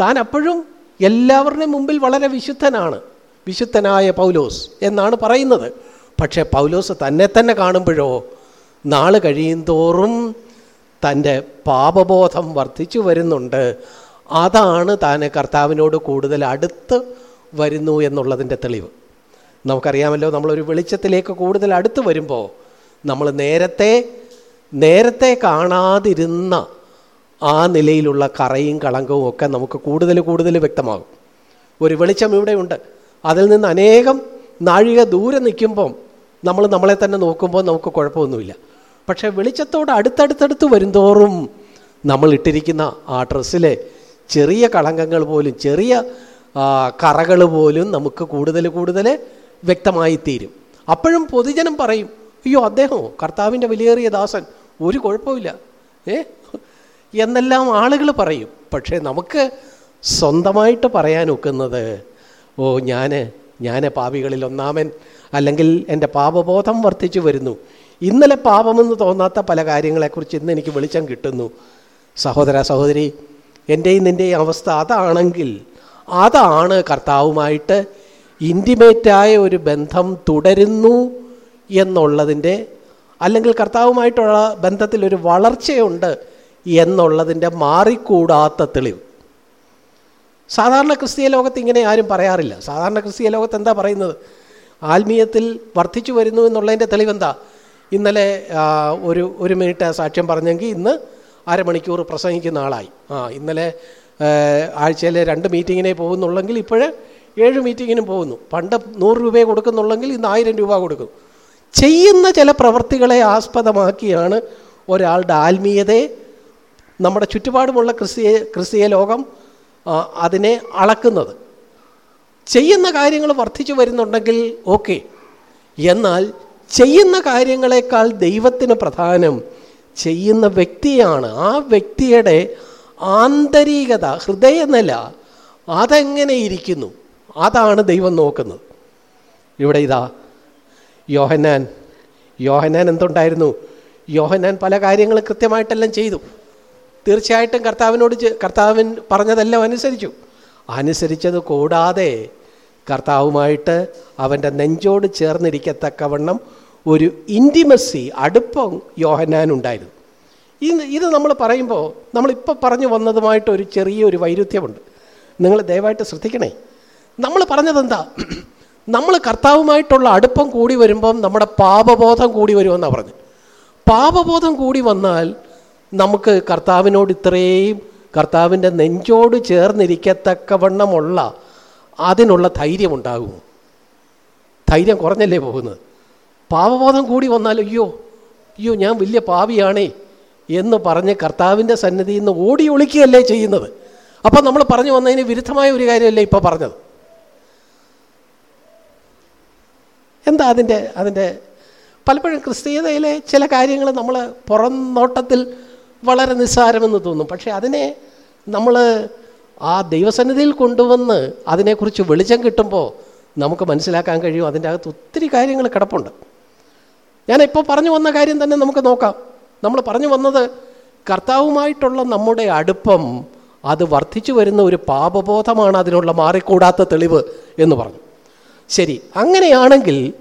Speaker 1: താൻ അപ്പോഴും എല്ലാവരുടെയും മുമ്പിൽ വളരെ വിശുദ്ധനാണ്. വിശുദ്ധനായ പൗലോസ് എന്നാണ് പറയുന്നത്. പക്ഷേ പൗലോസ് തന്നെ തന്നെ കാണുമ്പോഴോ നാൾ കഴിയും തോറും തന്റെ പാപബോധം വർദ്ധിച്ചു വരുന്നുണ്ട്. അതാണ് താൻ കർത്താവിനോട് കൂടുതൽ അടുത്ത് വരുന്നു എന്നുള്ളതിന്റെ തെളിവ്. നമുക്കറിയാമല്ലോ നമ്മളൊരു വെളിച്ചത്തിലേക്ക് കൂടുതൽ അടുത്ത് വരുമ്പോൾ നമ്മൾ നേരത്തെ നേരത്തെ കാണാതിരുന്ന ആ നിലയിലുള്ള കറയും കളങ്കവും ഒക്കെ നമുക്ക് കൂടുതൽ കൂടുതൽ വ്യക്തമാകും. ഒരു വെളിച്ചം ഇവിടെയുണ്ട് അതിൽ നിന്ന് അനേകം നാഴിക ദൂരെ നിൽക്കുമ്പം നമ്മൾ നമ്മളെ തന്നെ നോക്കുമ്പോൾ നമുക്ക് കുഴപ്പമൊന്നുമില്ല. പക്ഷേ വെളിച്ചത്തോട് അടുത്തടുത്തടുത്ത് വരുന്തോറും നമ്മൾ ഇട്ടിരിക്കുന്ന ആ ഡ്രസ്സിലെ ചെറിയ കളങ്കങ്ങൾ പോലും ചെറിയ കറകൾ പോലും നമുക്ക് കൂടുതൽ കൂടുതൽ വ്യക്തമായി തീരും. അപ്പോഴും പൊതുജനം പറയും അയ്യോ അദ്ദേഹമോ കർത്താവിന്റെ വിലയേറിയ ദാസൻ ഒരു കുഴപ്പമില്ല ഏ? എന്നെല്ലാം ആളുകൾ പറയും. പക്ഷേ നമുക്ക് സ്വന്തമായിട്ട് പറയാൻ ഒക്കുന്നത് ഓ ഞാൻ ഞാൻ പാപികളിൽ ഒന്നാമൻ അല്ലെങ്കിൽ എന്റെ പാപബോധം വർദ്ധിച്ചു വരുന്നു. ഇന്നലെ പാപമെന്ന് തോന്നാത്ത പല കാര്യങ്ങളെക്കുറിച്ച് ഇന്ന് എനിക്ക് വെളിച്ചം കിട്ടുന്നു. സഹോദര സഹോദരി എന്റെയും നിന്റെയും അവസ്ഥ അതാണെങ്കിൽ അതാണ് കർത്താവുമായിട്ട് ഇന്റിമേറ്റായ ഒരു ബന്ധം തുടരുന്നു എന്നുള്ളതിന്റെ അല്ലെങ്കിൽ കർത്താവുമായിട്ടുള്ള ബന്ധത്തിൽ ഒരു വളർച്ചയുണ്ട് എന്നുള്ളതിന്റെ മാറിക്കൂടാത്ത തെളിവ്. സാധാരണ ക്രിസ്തീയ ലോകത്ത് ഇങ്ങനെ ആരും പറയാറില്ല. സാധാരണ ക്രിസ്തീയ ലോകത്ത് എന്താ പറയുന്നത്? ആത്മീയത്തിൽ വർദ്ധിച്ചു വരുന്നു എന്നുള്ളതിന്റെ തെളിവെന്താ ഇന്നലെ ഒരു ഒരു മിനിറ്റ് സാക്ഷ്യം പറഞ്ഞെങ്കിൽ ഇന്ന് അരമണിക്കൂർ പ്രസംഗിക്കുന്ന ആളായി. ആ ഇന്നലെ ആഴ്ചയിലെ രണ്ട് മീറ്റിങ്ങിനെ പോകുന്നുള്ളെങ്കിൽ ഇപ്പോൾ ഏഴ് മീറ്റിങ്ങിനും പോകുന്നു. പണ്ട് നൂറ് രൂപയെ കൊടുക്കുന്നുള്ളെങ്കിൽ ഇന്ന് ആയിരം രൂപ കൊടുക്കും. ചെയ്യുന്ന ചില പ്രവൃത്തികളെ ആസ്പദമാക്കിയാണ് ഒരാളുടെ ആത്മീയതയെ നമ്മുടെ ചുറ്റുപാടുമുള്ള ക്രിസ്തീയ ക്രിസ്തീയ ലോകം അതിനെ അളക്കുന്നത്. ചെയ്യുന്ന കാര്യങ്ങൾ വർദ്ധിച്ചു വരുന്നുണ്ടെങ്കിൽ ഓക്കെ. എന്നാൽ ചെയ്യുന്ന കാര്യങ്ങളെക്കാൾ ദൈവത്തിന് പ്രധാനം ചെയ്യുന്ന വ്യക്തിയാണ്. ആ വ്യക്തിയുടെ ആന്തരികത ഹൃദയനില അതെങ്ങനെ ഇരിക്കുന്നു? അതാണ് ദൈവം നോക്കുന്നത്. ഇവിടെ ഇതാ യോഹനാൻ യോഹനാൻ എന്തുണ്ടായിരുന്നു? യോഹനാൻ പല കാര്യങ്ങളും കൃത്യമായിട്ടെല്ലാം ചെയ്തു. തീർച്ചയായിട്ടും കർത്താവിനോട് കർത്താവിൻ പറഞ്ഞതെല്ലാം അനുസരിച്ചു. അനുസരിച്ചത് കൂടാതെ കർത്താവുമായിട്ട് അവന്റെ നെഞ്ചോട് ചേർന്നിരിക്കത്തക്കവണ്ണം ഒരു ഇന്റിമസി അടുപ്പം യോഹന്നാനുണ്ടായിരുന്നു. ഇത് ഇത് നമ്മൾ പറയുമ്പോൾ നമ്മളിപ്പോൾ പറഞ്ഞു വന്നതുമായിട്ട് ഒരു ചെറിയൊരു വൈരുദ്ധ്യമുണ്ട്. നിങ്ങൾ ദയവായിട്ട് ശ്രദ്ധിക്കണേ. നമ്മൾ പറഞ്ഞതെന്താ? നമ്മൾ കർത്താവുമായിട്ടുള്ള അടുപ്പം കൂടി വരുമ്പം നമ്മുടെ പാപബോധം കൂടി വരുമെന്നാണ് പറഞ്ഞു പാപബോധം കൂടി വന്നാൽ നമുക്ക് കർത്താവിനോട് ഇത്രയും കർത്താവിന്റെ നെഞ്ചോട് ചേർന്നിരിക്കത്തക്കവണ്ണമുള്ള അതിനുള്ള ധൈര്യം ഉണ്ടാകുമോ ധൈര്യം കുറഞ്ഞല്ലേ പോകുന്നത്? പാപബോധം കൂടി വന്നാൽ അയ്യോ അയ്യോ ഞാൻ വലിയ പാവിയാണേ എന്ന് പറഞ്ഞ് കർത്താവിന്റെ സന്നിധിയിൽ നിന്ന് ഓടി ഒളിക്കുകയല്ലേ ചെയ്യുന്നത്. അപ്പം നമ്മൾ പറഞ്ഞു വന്നതിന് വിരുദ്ധമായ ഒരു കാര്യമല്ലേ ഇപ്പോൾ പറഞ്ഞത്? എന്താ അതിന്റെ അതിന്റെ പലപ്പോഴും ക്രിസ്തീയതയിലെ ചില കാര്യങ്ങൾ നമ്മൾ പുറം നോട്ടത്തിൽ വളരെ നിസ്സാരമെന്ന് തോന്നും. പക്ഷേ അതിനെ നമ്മൾ ആ ദൈവസന്നിധിയിൽ കൊണ്ടുവന്ന് അതിനെക്കുറിച്ച് വെളിച്ചം കിട്ടുമ്പോൾ നമുക്ക് മനസ്സിലാക്കാൻ കഴിയും. അതിന്റെ അകത്ത് ഒത്തിരി കാര്യങ്ങൾ കിടപ്പുണ്ട്. ഞാനിപ്പോൾ പറഞ്ഞു വന്ന കാര്യം തന്നെ നമുക്ക് നോക്കാം. നമ്മൾ പറഞ്ഞു വന്നത് കർത്താവുമായിട്ടുള്ള നമ്മുടെ അടുപ്പം അത് വർദ്ധിച്ചു വരുന്ന ഒരു പാപബോധമാണ് അതിനുള്ള മാറിക്കൂടാത്ത തെളിവ് എന്ന് പറഞ്ഞു. ശരി അങ്ങനെയാണെങ്കിൽ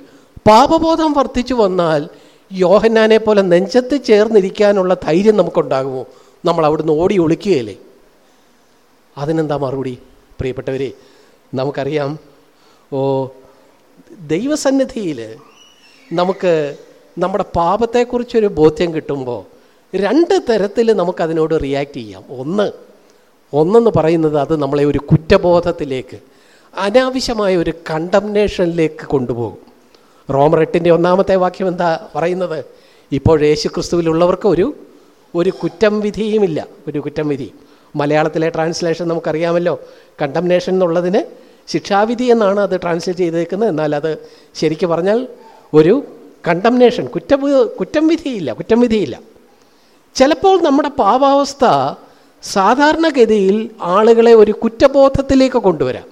Speaker 1: പാപബോധം വർദ്ധിച്ചു വന്നാൽ യോഹന്നാനെ പോലെ നെഞ്ചത്ത് ചേർന്നിരിക്കാനുള്ള ധൈര്യം നമുക്കുണ്ടാകുമോ? നമ്മൾ അവിടുന്ന് ഓടി ഒളിക്കുകയല്ലേ? അതിനെന്താ മറുപടി? പ്രിയപ്പെട്ടവരെ നമുക്കറിയാം. ഓ ദൈവസന്നിധിയിൽ നമുക്ക് നമ്മുടെ പാപത്തെക്കുറിച്ചൊരു ബോധ്യം കിട്ടുമ്പോൾ രണ്ട് തരത്തിൽ നമുക്കതിനോട് റിയാക്റ്റ് ചെയ്യാം. ഒന്ന് ഒന്നെന്ന് പറയുന്നത് അത് നമ്മളെ ഒരു കുറ്റബോധത്തിലേക്ക് അനാവശ്യമായ ഒരു കണ്ടംനേഷനിലേക്ക് കൊണ്ടുപോകും. റോമർ എട്ടിന്റെ ഒന്നാമത്തെ വാക്യം എന്താ പറയുന്നത്? ഇപ്പോൾ യേശു ക്രിസ്തുവിലുള്ളവർക്ക് ഒരു ഒരു കുറ്റം വിധിയുമില്ല. ഒരു കുറ്റം വിധി. മലയാളത്തിലെ ട്രാൻസ്ലേഷൻ നമുക്കറിയാമല്ലോ. കണ്ടംനേഷൻ എന്നുള്ളതിന് ശിക്ഷാവിധി എന്നാണ് അത് ട്രാൻസ്ലേറ്റ് ചെയ്തേക്കുന്നത്. എന്നാൽ അത് ശരിക്ക് പറഞ്ഞാൽ ഒരു കണ്ടംനേഷൻ കുറ്റ കുറ്റം വിധിയില്ല കുറ്റം വിധിയില്ല ചിലപ്പോൾ നമ്മുടെ പാവാവസ്ഥ സാധാരണഗതിയിൽ ആളുകളെ ഒരു കുറ്റബോധത്തിലേക്ക് കൊണ്ടുവരാം.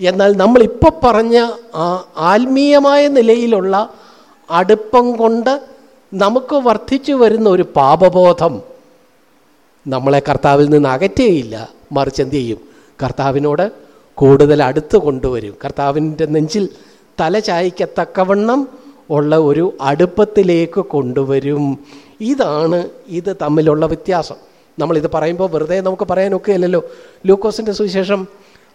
Speaker 1: എന്നാൽ നമ്മളിപ്പോൾ പറഞ്ഞ ആ ആത്മീയമായ നിലയിലുള്ള അടുപ്പം കൊണ്ട് നമുക്ക് വർദ്ധിച്ചു വരുന്ന ഒരു പാപബോധം നമ്മളെ കർത്താവിൽ നിന്ന് അകറ്റുകയില്ല. മറിച്ച് എന്ത് ചെയ്യും? കർത്താവിനോട് കൂടുതൽ അടുത്ത് കൊണ്ടുവരും. കർത്താവിന്റെ നെഞ്ചിൽ തല ചായ്ക്കത്തക്കവണ്ണം ഉള്ള ഒരു അടുപ്പത്തിലേക്ക് കൊണ്ടുവരും. ഇതാണ് ഇത് തമ്മിലുള്ള വ്യത്യാസം. നമ്മളിത് പറയുമ്പോൾ വെറുതെ നമുക്ക് പറയാനൊക്കെ അല്ലല്ലോ. ലൂക്കോസിന്റെ സുവിശേഷം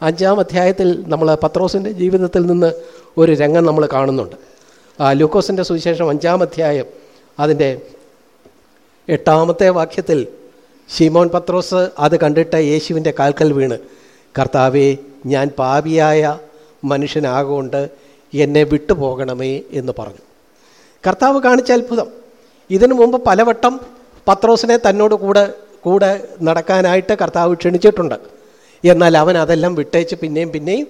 Speaker 1: അഞ്ചാം അധ്യായത്തിൽ നമ്മൾ പത്രോസിന്റെ ജീവിതത്തിൽ നിന്ന് ഒരു രംഗം നമ്മൾ കാണുന്നുണ്ട്. ലൂക്കോസിന്റെ സുവിശേഷം അഞ്ചാം അധ്യായം അതിന്റെ എട്ടാമത്തെ വാക്യത്തിൽ ഷിമോൻ പത്രോസ് അത് കണ്ടിട്ട് യേശുവിന്റെ കാൽക്കൽ വീണ് കർത്താവേ ഞാൻ പാപിയായ മനുഷ്യനാകൊണ്ട് എന്നെ വിട്ടുപോകണമേ എന്ന് പറഞ്ഞു. കർത്താവ് കാണിച്ച അത്ഭുതം. ഇതിനു മുമ്പ് പലവട്ടം പത്രോസിനെ തന്നോട് കൂടെ കൂടെ നടക്കാനായിട്ട് കർത്താവ് ക്ഷണിച്ചിട്ടുണ്ട്. എന്നാൽ അവൻ അതെല്ലാം വിട്ടേച്ച് പിന്നെയും പിന്നെയും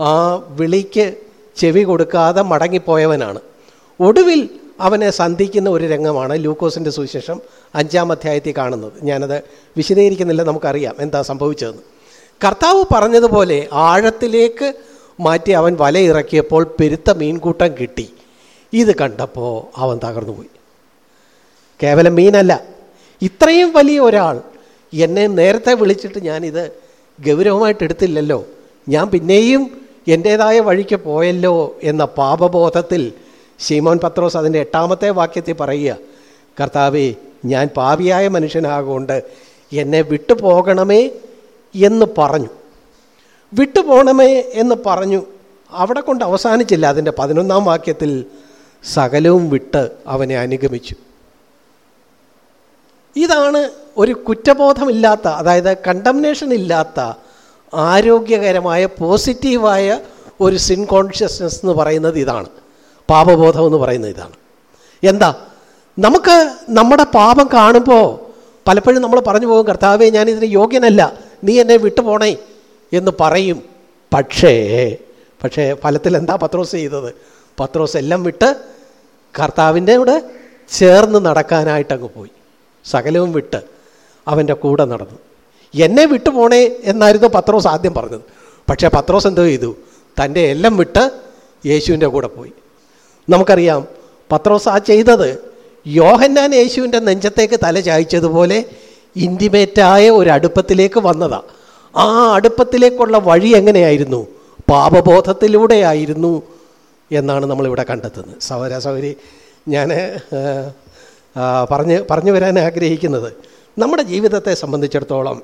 Speaker 1: ആ വിളിക്ക് ചെവി കൊടുക്കാതെ മടങ്ങിപ്പോയവനാണ്. ഒടുവിൽ അവനെ സന്ധിക്കുന്ന ഒരു രംഗമാണ് ലൂക്കോസിന്റെ സുവിശേഷം അഞ്ചാം അധ്യായത്തിൽ കാണുന്നത്. ഞാനത് വിശദീകരിക്കുന്നില്ല നമുക്കറിയാം എന്താ സംഭവിച്ചതെന്ന്. കർത്താവ് പറഞ്ഞതുപോലെ ആഴത്തിലേക്ക് മാറ്റി അവൻ വലയിറക്കിയപ്പോൾ പെരുത്ത മീൻകൂട്ടം കിട്ടി. ഇത് കണ്ടപ്പോൾ അവൻ തകർന്നുപോയി കേവലം മീനല്ല ഇത്രയും വലിയ ഒരാൾ എന്നെ നേരത്തെ വിളിച്ചിട്ട് ഞാനിത് ഗൗരവമായിട്ട് എടുത്തില്ലല്ലോ. ഞാൻ പിന്നെയും എന്റേതായ വഴിക്ക് പോയല്ലോ എന്ന പാപബോധത്തിൽ ശീമോൻ പത്രോസ് അതിന്റെ എട്ടാമത്തെ വാക്യത്തിൽ പറയുക കർത്താവേ ഞാൻ പാപിയായ മനുഷ്യനാകൊണ്ട് എന്നെ വിട്ടു പോകണമേ എന്ന് പറഞ്ഞു. വിട്ടു പോകണമേ എന്ന് പറഞ്ഞു അവിടെ കൊണ്ട് അവസാനിച്ചില്ല. അതിന്റെ പതിനൊന്നാം വാക്യത്തിൽ സകലവും വിട്ട് അവനെ അനുഗമിച്ചു. ഇതാണ് ഒരു കുറ്റബോധമില്ലാത്ത അതായത് കണ്ടംനേഷൻ ഇല്ലാത്ത ആരോഗ്യകരമായ പോസിറ്റീവായ ഒരു സിൻ കോൺഷ്യസ്നെസ് എന്ന് പറയുന്നത് ഇതാണ്. പാപബോധം എന്ന് പറയുന്നത് ഇതാണ്. എന്താ? നമുക്ക് നമ്മുടെ പാപം കാണുമ്പോൾ പലപ്പോഴും നമ്മൾ പറഞ്ഞു പോകും കർത്താവേ ഞാനിതിന് യോഗ്യനല്ല. നീ എന്നെ വിട്ടുപോണേ. എന്ന് പറയും. പക്ഷേ പക്ഷേ ഫലത്തിൽ എന്താ പത്രോസ് ചെയ്തത്? പത്രോസ് എല്ലാം വിട്ട് കർത്താവിന്റെ കൂടെ ചേർന്ന് നടക്കാനായിട്ടങ്ങ് പോയി. സകലവും വിട്ട് അവന്റെ കൂടെ നടന്നു. എന്നെ വിട്ടു പോണേ എന്നായിരുന്നു പത്രോസ് ആദ്യം പറഞ്ഞത്. പക്ഷേ പത്രോസ് എന്തോ ചെയ്തു? തന്റെ എല്ലാം വിട്ട് യേശുവിന്റെ കൂടെ പോയി. നമുക്കറിയാം പത്രോസ് ആ ചെയ്തത് യോഹന്നാൻ യേശുവിന്റെ നെഞ്ചത്തേക്ക് തല ചായ്ച്ചതുപോലെ ഇന്റിമേറ്റായ ഒരു അടുപ്പത്തിലേക്ക് വന്നതാണ് ആ അടുപ്പത്തിലേക്കുള്ള വഴി എങ്ങനെയായിരുന്നു? പാപബോധത്തിലൂടെയായിരുന്നു എന്നാണ് നമ്മളിവിടെ കണ്ടെത്തുന്നത്. സഹോദര സഹോദരി ഞാൻ പറഞ്ഞ് പറഞ്ഞു വരാൻ ആഗ്രഹിക്കുന്നത്. നമ്മുടെ ജീവിതത്തെ സംബന്ധിച്ചിടത്തോളം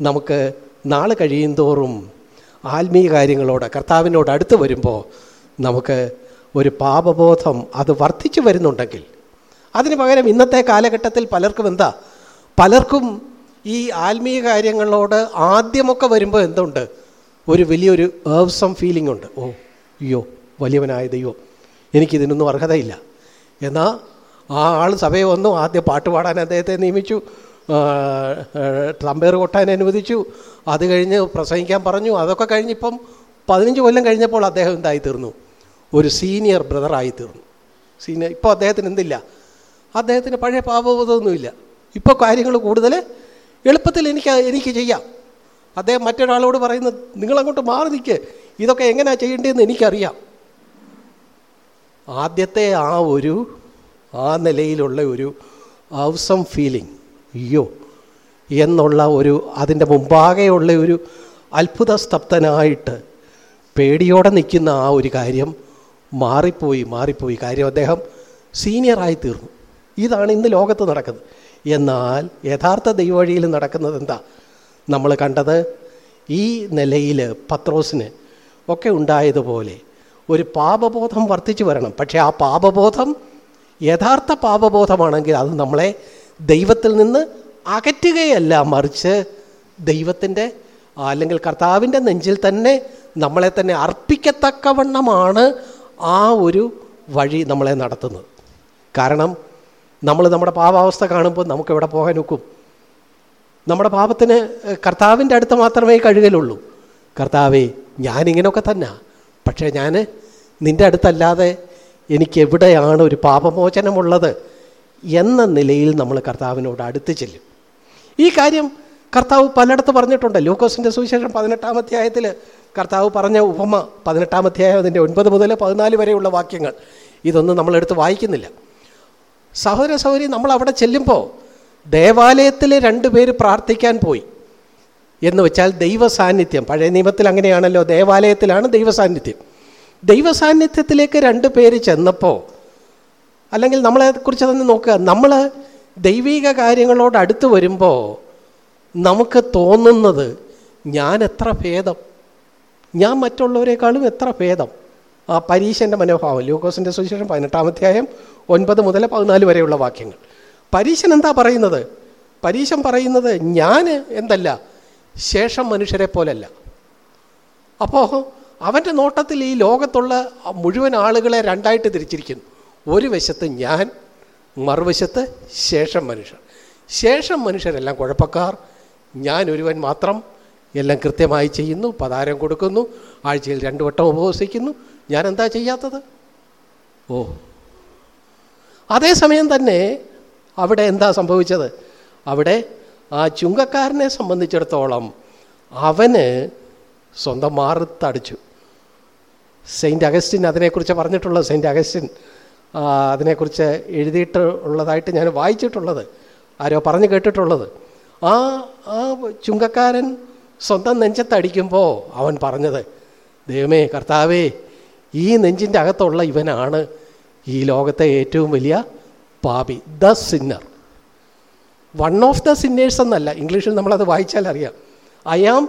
Speaker 1: നമുക്ക് നാൾ കഴിയും തോറും ആത്മീയ കാര്യങ്ങളോട് കർത്താവിനോട് അടുത്ത് വരുമ്പോൾ നമുക്ക് ഒരു പാപബോധം അത് വർദ്ധിച്ചു വരുന്നുണ്ടെങ്കിൽ അതിന് പകരം ഇന്നത്തെ കാലഘട്ടത്തിൽ പലർക്കും എന്താ? പലർക്കും ഈ ആത്മീയ കാര്യങ്ങളോട് ആദ്യമൊക്കെ വരുമ്പോൾ എന്തുണ്ട്? ഒരു വലിയൊരു ഏവ്സം ഫീലിംഗ് ഉണ്ട്. ഓ അയ്യോ വലിയവനായ ദൈവം എനിക്കിതിനൊന്നും അർഹതയില്ല. എന്നാൽ ആ ആൾ സഭയെ വന്നു ആദ്യം പാട്ട് പാടാൻ അദ്ദേഹത്തെ നിയമിച്ചു ട്രംപേർ കൊട്ടാൻ അനുവദിച്ചു അത് കഴിഞ്ഞ് പ്രസംഗിക്കാൻ പറഞ്ഞു അതൊക്കെ കഴിഞ്ഞിപ്പം പതിനഞ്ച് കൊല്ലം കഴിഞ്ഞപ്പോൾ അദ്ദേഹം എന്തായി തീർന്നു? ഒരു സീനിയർ ബ്രദറായി തീർന്നു. സീനിയർ ഇപ്പോൾ അദ്ദേഹത്തിന് എന്തില്ല? അദ്ദേഹത്തിന് പഴയ പാപബോധമൊന്നുമില്ല. ഇപ്പോൾ കാര്യങ്ങൾ കൂടുതൽ എളുപ്പത്തിൽ എനിക്ക് എനിക്ക് ചെയ്യാം. അദ്ദേഹം മറ്റൊരാളോട് പറയുന്നത് നിങ്ങളങ്ങോട്ട് മാറി നിൽക്ക്. ഇതൊക്കെ എങ്ങനെയാണ് ചെയ്യേണ്ടതെന്ന് എനിക്കറിയാം. ആദ്യത്തെ ആ ഒരു ആ നിലയിലുള്ള ഒരു ഔസം ഫീലിംഗ് അയ്യോ എന്നുള്ള ഒരു അതിന്റെ മുമ്പാകെയുള്ള ഒരു അത്ഭുത സ്തബ്ധനായിട്ട് പേടിയോടെ നിൽക്കുന്ന ആ ഒരു കാര്യം മാറിപ്പോയി മാറിപ്പോയി. കാര്യം അദ്ദേഹം സീനിയറായി തീർന്നു. ഇതാണ് ഇന്ന് ലോകത്ത് നടക്കുന്നത്. എന്നാൽ യഥാർത്ഥ ദൈവവഴിയിൽ നടക്കുന്നത് എന്താ? നമ്മൾ കണ്ടത് ഈ നിലയിൽ പത്രോസിന് ഒക്കെ ഉണ്ടായതുപോലെ ഒരു പാപബോധം വർദ്ധിച്ചു വരണം. പക്ഷേ ആ പാപബോധം യഥാർത്ഥ പാപബോധമാണെങ്കിൽ അത് നമ്മളെ ദൈവത്തിൽ നിന്ന് അകറ്റുകയല്ല മറിച്ച് ദൈവത്തിന്റെ അല്ലെങ്കിൽ കർത്താവിന്റെ നെഞ്ചിൽ തന്നെ നമ്മളെ തന്നെ അർപ്പിക്കത്തക്കവണ്ണമാണ് ആ ഒരു വഴി നമ്മളെ നടത്തുന്നത്. കാരണം നമ്മൾ നമ്മുടെ പാപാവസ്ഥ കാണുമ്പോൾ നമുക്ക് എവിടെ പോകാൻ ഒക്കും? നമ്മുടെ പാപത്തിന് കർത്താവിന്റെ അടുത്ത് മാത്രമേ കഴുകലുള്ളൂ. കർത്താവേ ഞാനിങ്ങനെയൊക്കെ തന്നെ. പക്ഷേ ഞാൻ നിന്റെ അടുത്തല്ലാതെ എനിക്ക് എവിടെയാണ് ഒരു പാപമോചനമുള്ളത് എന്ന നിലയിൽ നമ്മൾ കർത്താവിനോട് അടുത്ത് ചെല്ലും. ഈ കാര്യം കർത്താവ് പലയിടത്ത് പറഞ്ഞിട്ടുണ്ട്. ലൂക്കോസിന്റെ സുവിശേഷം പതിനെട്ടാം അധ്യായത്തിൽ കർത്താവ് പറഞ്ഞ ഉപമ പതിനെട്ടാം അധ്യായം അതിന്റെ ഒൻപത് മുതൽ പതിനാല് വരെയുള്ള വാക്യങ്ങൾ. ഇതൊന്നും നമ്മളെടുത്ത് വായിക്കുന്നില്ല. സഹോദര സഹോദരി നമ്മൾ അവിടെ ചെല്ലുമ്പോൾ ദേവാലയത്തിൽ രണ്ടുപേര് പ്രാർത്ഥിക്കാൻ പോയി. എന്ന് വെച്ചാൽ ദൈവ സാന്നിധ്യം പഴയ നിയമത്തിൽ അങ്ങനെയാണല്ലോ ദേവാലയത്തിലാണ് ദൈവ സാന്നിധ്യം ദൈവ സാന്നിധ്യത്തിലേക്ക് രണ്ട് പേര് ചെന്നപ്പോൾ അല്ലെങ്കിൽ നമ്മളെക്കുറിച്ച് തന്നെ നോക്കുക നമ്മൾ ദൈവിക കാര്യങ്ങളോട് അടുത്ത് വരുമ്പോൾ നമുക്ക് തോന്നുന്നത് ഞാൻ എത്ര ഭേദം. ഞാൻ മറ്റുള്ളവരെക്കാളും എത്ര ഭേദം. ആ പരീശന്റെ മനോഭാവം ലൂക്കോസിന്റെ സുവിശേഷം പതിനെട്ടാം അധ്യായം ഒൻപത് മുതൽ പതിനാല് വരെയുള്ള വാക്യങ്ങൾ. പരീശൻ എന്താ പറയുന്നത്? പരീശൻ പറയുന്നത് ഞാൻ എന്തല്ല ശേഷം മനുഷ്യരെ പോലല്ല. അപ്പോൾ അവന്റെ നോട്ടത്തിൽ ഈ ലോകത്തുള്ള മുഴുവൻ ആളുകളെ രണ്ടായിട്ട് തിരിച്ചിരിക്കുന്നു. ഒരു വശത്ത് ഞാൻ മറുവശത്ത് ശേഷം മനുഷ്യർ. ശേഷം മനുഷ്യരെല്ലാം കുഴപ്പക്കാർ. ഞാൻ ഒരുവൻ മാത്രം എല്ലാം കൃത്യമായി ചെയ്യുന്നു പതാരം കൊടുക്കുന്നു ആഴ്ചയിൽ രണ്ടു വട്ടം ഉപവസിക്കുന്നു ഞാൻ എന്താ ചെയ്യാത്തത്? ഓ. അതേസമയം തന്നെ അവിടെ എന്താ സംഭവിച്ചത്? അവിടെ ആ ചുങ്കക്കാരനെ സംബന്ധിച്ചിടത്തോളം അവന് സ്വന്തം മാറത്തടിച്ചു. സെയിന്റ് അഗസ്റ്റിൻ അതിനെക്കുറിച്ച് പറഞ്ഞിട്ടുള്ളത് സെയിന്റ് അഗസ്റ്റിൻ അതിനെക്കുറിച്ച് എഴുതിയിട്ട് ഉള്ളതായിട്ട് ഞാൻ വായിച്ചിട്ടുള്ളത് ആരോ പറഞ്ഞു കേട്ടിട്ടുള്ളത്. ആ ആ ചുങ്കക്കാരൻ സ്വന്തം നെഞ്ചത്തടിക്കുമ്പോൾ അവൻ പറഞ്ഞത് ദൈവമേ കർത്താവേ ഈ നെഞ്ചിന്റെ അകത്തുള്ള ഇവനാണ് ഈ ലോകത്തെ ഏറ്റവും വലിയ പാപി the sinner one of the sinners എന്നല്ല ഇംഗ്ലീഷിൽ നമ്മളത് വായിച്ചാൽ അറിയാം. I am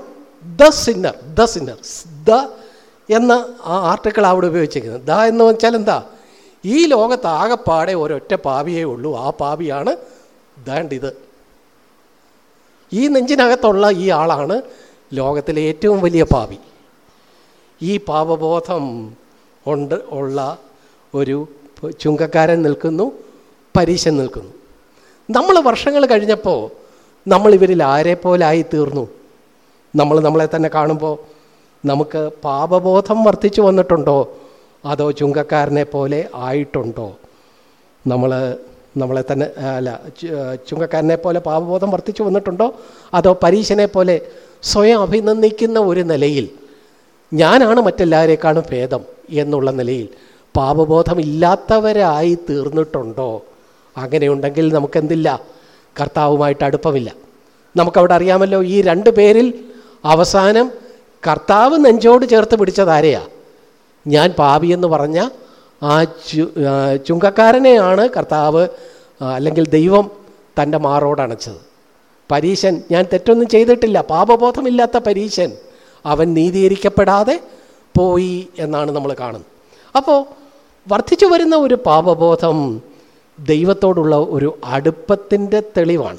Speaker 1: the sinner the sinner the എന്ന ആ ആർട്ടിക്കിൾ അവിടെ ഉപയോഗിച്ചിരിക്കുന്നത്. ദ എന്ന് വെച്ചാൽ എന്താ? ഈ ലോകത്ത് ആകെപ്പാടെ ഒരൊറ്റ പാപിയേ ഉള്ളൂ. ആ പാവിയാണ് ദാണ്ടിത് ഈ നെഞ്ചിനകത്തുള്ള ഈ ആളാണ് ലോകത്തിലെ ഏറ്റവും വലിയ പാപി. ഈ പാപബോധം ഉണ്ട് ഉള്ള ഒരു ചുങ്കക്കാരൻ നിൽക്കുന്നു പരീശൻ നിൽക്കുന്നു. നമ്മൾ വർഷങ്ങൾ കഴിഞ്ഞപ്പോൾ നമ്മൾ ഇവരിൽ ആരെ പോലായി തീർന്നു? നമ്മൾ നമ്മളെ തന്നെ കാണുമ്പോൾ നമുക്ക് പാപബോധം വർദ്ധിച്ചു വന്നിട്ടുണ്ടോ? അതോ ചുങ്കക്കാരനെ പോലെ ആയിട്ടുണ്ടോ? നമ്മൾ നമ്മളെ തന്നെ അല്ല ചുങ്കക്കാരനെ പോലെ പാപബോധം വർദ്ധിച്ചു വന്നിട്ടുണ്ടോ? അതോ പരീശനെ പോലെ സ്വയം അഭിനന്ദിക്കുന്ന ഒരു നിലയിൽ ഞാനാണ് മറ്റെല്ലാവരേക്കാളും ഭേദം എന്നുള്ള നിലയിൽ പാപബോധമില്ലാത്തവരായി തീർന്നിട്ടുണ്ടോ? അങ്ങനെയുണ്ടെങ്കിൽ നമുക്കെന്തില്ല? കർത്താവുമായിട്ട് അടുപ്പമില്ല. നമുക്കവിടെ അറിയാമല്ലോ ഈ രണ്ട് പേരിൽ അവസാനം കർത്താവ് നെഞ്ചോട് ചേർത്ത് പിടിച്ചതാരെയാ? ഞാൻ പാപി എന്ന് പറഞ്ഞ ആ ചുങ്കക്കാരനെയാണ് കർത്താവ് അല്ലെങ്കിൽ ദൈവം തന്റെ മാറോടണച്ചത്. പരീശൻ ഞാൻ തെറ്റൊന്നും ചെയ്തിട്ടില്ല. പാപബോധമില്ലാത്ത പരീശൻ. അവൻ നീതീകരിക്കപ്പെടാതെ പോയി എന്നാണ് നമ്മൾ കാണുന്നത്. അപ്പോൾ വർദ്ധിച്ചു വരുന്ന ഒരു പാപബോധം ദൈവത്തോടുള്ള ഒരു അടുപ്പത്തിന്റെ തെളിവാണ്.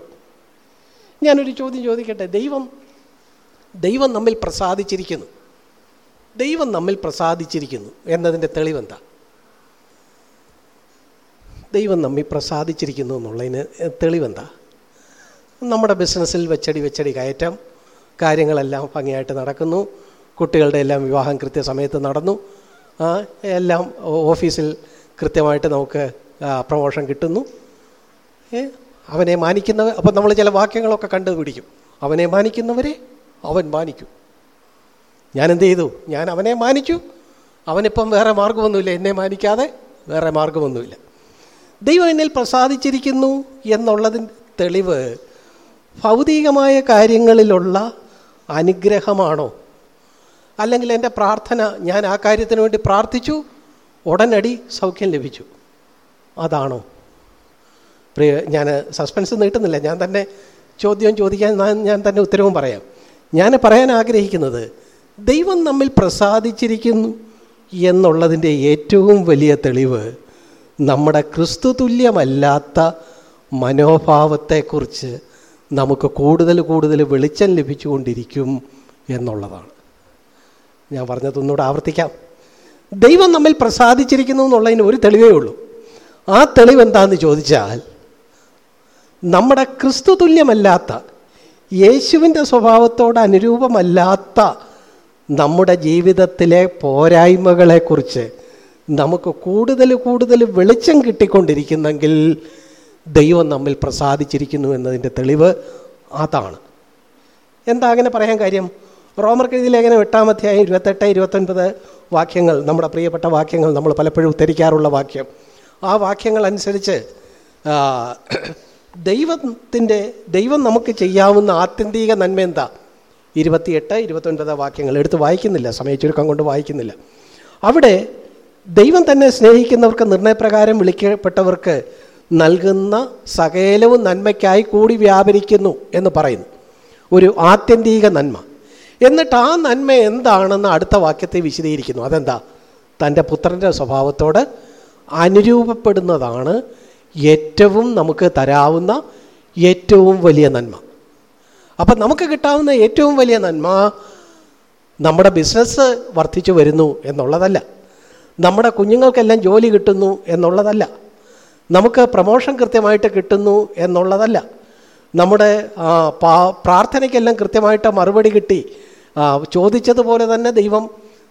Speaker 1: ഞാനൊരു ചോദ്യം ചോദിക്കട്ടെ? ദൈവം ദൈവം നമ്മിൽ പ്രസാദിച്ചിരിക്കുന്നു. ദൈവം നമ്മിൽ പ്രസാദിച്ചിരിക്കുന്നു എന്നതിന്റെ തെളിവെന്താ? ദൈവം നമ്മിൽ പ്രസാദിച്ചിരിക്കുന്നു എന്നുള്ളതിന് തെളിവെന്താ? നമ്മുടെ ബിസിനസ്സിൽ വെച്ചടി വെച്ചടി കയറ്റം കാര്യങ്ങളെല്ലാം ഭംഗിയായിട്ട് നടക്കുന്നു. കുട്ടികളുടെ എല്ലാം വിവാഹം കൃത്യസമയത്ത് നടന്നു. എല്ലാം ഓഫീസിൽ കൃത്യമായിട്ട് നമുക്ക് പ്രമോഷൻ കിട്ടുന്നു. അവനെ മാനിക്കുന്നവർ അപ്പം നമ്മൾ ചില വാക്യങ്ങളൊക്കെ കണ്ടുപിടിക്കും അവനെ മാനിക്കുന്നവരെ അവൻ മാനിക്കും. ഞാൻ എന്ത് ചെയ്തു? ഞാൻ അവനെ മാനിച്ചു. അവനിപ്പം വേറെ മാർഗമൊന്നുമില്ല. എന്നെ മാനിക്കാതെ വേറെ മാർഗമൊന്നുമില്ല. ദൈവം എന്നിൽ പ്രസാദിച്ചിരിക്കുന്നു എന്നുള്ളതിന് തെളിവ് ഭൗതികമായ കാര്യങ്ങളിലുള്ള അനുഗ്രഹമാണോ? അല്ലെങ്കിൽ എന്റെ പ്രാർത്ഥന ഞാൻ ആ കാര്യത്തിന് വേണ്ടി പ്രാർത്ഥിച്ചു ഉടനടി സൗഖ്യം ലഭിച്ചു. അതാണോ? പ്രിയ ഞാൻ സസ്പെൻസ് നീട്ടുന്നില്ല. ഞാൻ തന്നെ ചോദ്യം ചോദിക്കാൻ ഞാൻ തന്നെ ഉത്തരവും പറയാം. ഞാൻ പറയാൻ ആഗ്രഹിക്കുന്നത് ദൈവം നമ്മിൽ പ്രസാദിച്ചിരിക്കുന്നു എന്നുള്ളതിന്റെ ഏറ്റവും വലിയ തെളിവ് നമ്മുടെ ക്രിസ്തു തുല്യമല്ലാത്ത മനോഭാവത്തെക്കുറിച്ച് നമുക്ക് കൂടുതൽ കൂടുതൽ വെളിച്ചം ലഭിച്ചുകൊണ്ടിരിക്കും എന്നുള്ളതാണ്. ഞാൻ പറഞ്ഞതൊന്നുകൂടെ ആവർത്തിക്കാം. ദൈവം നമ്മിൽ പ്രസാദിച്ചിരിക്കുന്നു എന്നുള്ളതിന് ഒരു തെളിവേ ഉള്ളൂ. ആ തെളിവ് എന്താണെന്ന് ചോദിച്ചാൽ നമ്മുടെ ക്രിസ്തു തുല്യമല്ലാത്ത യേശുവിന്റെ സ്വഭാവത്തോട് അനുരൂപമല്ലാത്ത നമ്മുടെ ജീവിതത്തിലെ പോരായ്മകളെക്കുറിച്ച് നമുക്ക് കൂടുതൽ കൂടുതൽ വെളിച്ചം കിട്ടിക്കൊണ്ടിരിക്കുന്നെങ്കിൽ ദൈവം നമ്മിൽ പ്രസാദിച്ചിരിക്കുന്നു എന്നതിന്റെ തെളിവ് അതാണ്. എന്താ അങ്ങനെ പറയാൻ കാര്യം? റോമർ ലേഖനം എട്ടാം അധ്യായം ഇരുപത്തെട്ട് ഇരുപത്തൊൻപത് വാക്യങ്ങൾ നമ്മുടെ പ്രിയപ്പെട്ട വാക്യങ്ങൾ നമ്മൾ പലപ്പോഴും ഉദ്ധരിക്കാറുള്ള വാക്യം. ആ വാക്യങ്ങൾ അനുസരിച്ച് ദൈവത്തിന്റെ ദൈവം നമുക്ക് ചെയ്യാവുന്ന ആത്യന്തിക നന്മ എന്താ? ഇരുപത്തിയെട്ട് ഇരുപത്തൊൻപത് വാക്യങ്ങൾ എടുത്ത് വായിക്കുന്നില്ല സമയച്ചുരുക്കം കൊണ്ട് വായിക്കുന്നില്ല. അവിടെ ദൈവം തന്നെ സ്നേഹിക്കുന്നവർക്ക് നിർണയപ്രകാരം വിളിക്കപ്പെട്ടവർക്ക് നൽകുന്ന സകലവും നന്മയ്ക്കായി കൂടി വ്യാപരിക്കുന്നു എന്ന് പറയുന്നു. ഒരു ആത്യന്തിക നന്മ. എന്നിട്ട് ആ നന്മ എന്താണെന്ന് അടുത്ത വാക്യത്തെ വിശദീകരിക്കുന്നു. അതെന്താ? തന്റെ പുത്രന്റെ സ്വഭാവത്തോട് അനുരൂപപ്പെടുന്നതാണ് ഏറ്റവും നമുക്ക് തരാവുന്ന ഏറ്റവും വലിയ നന്മ. അപ്പം നമുക്ക് കിട്ടാവുന്ന ഏറ്റവും വലിയ നന്മ നമ്മുടെ ബിസിനസ് വർദ്ധിച്ചു വരുന്നു എന്നുള്ളതല്ല. നമ്മുടെ കുഞ്ഞുങ്ങൾക്കെല്ലാം ജോലി കിട്ടുന്നു എന്നുള്ളതല്ല. നമുക്ക് പ്രമോഷൻ കൃത്യമായിട്ട് കിട്ടുന്നു എന്നുള്ളതല്ല. നമ്മുടെ പ്രാർത്ഥനയ്ക്കെല്ലാം കൃത്യമായിട്ട് മറുപടി കിട്ടി. ചോദിച്ചതുപോലെ തന്നെ ദൈവം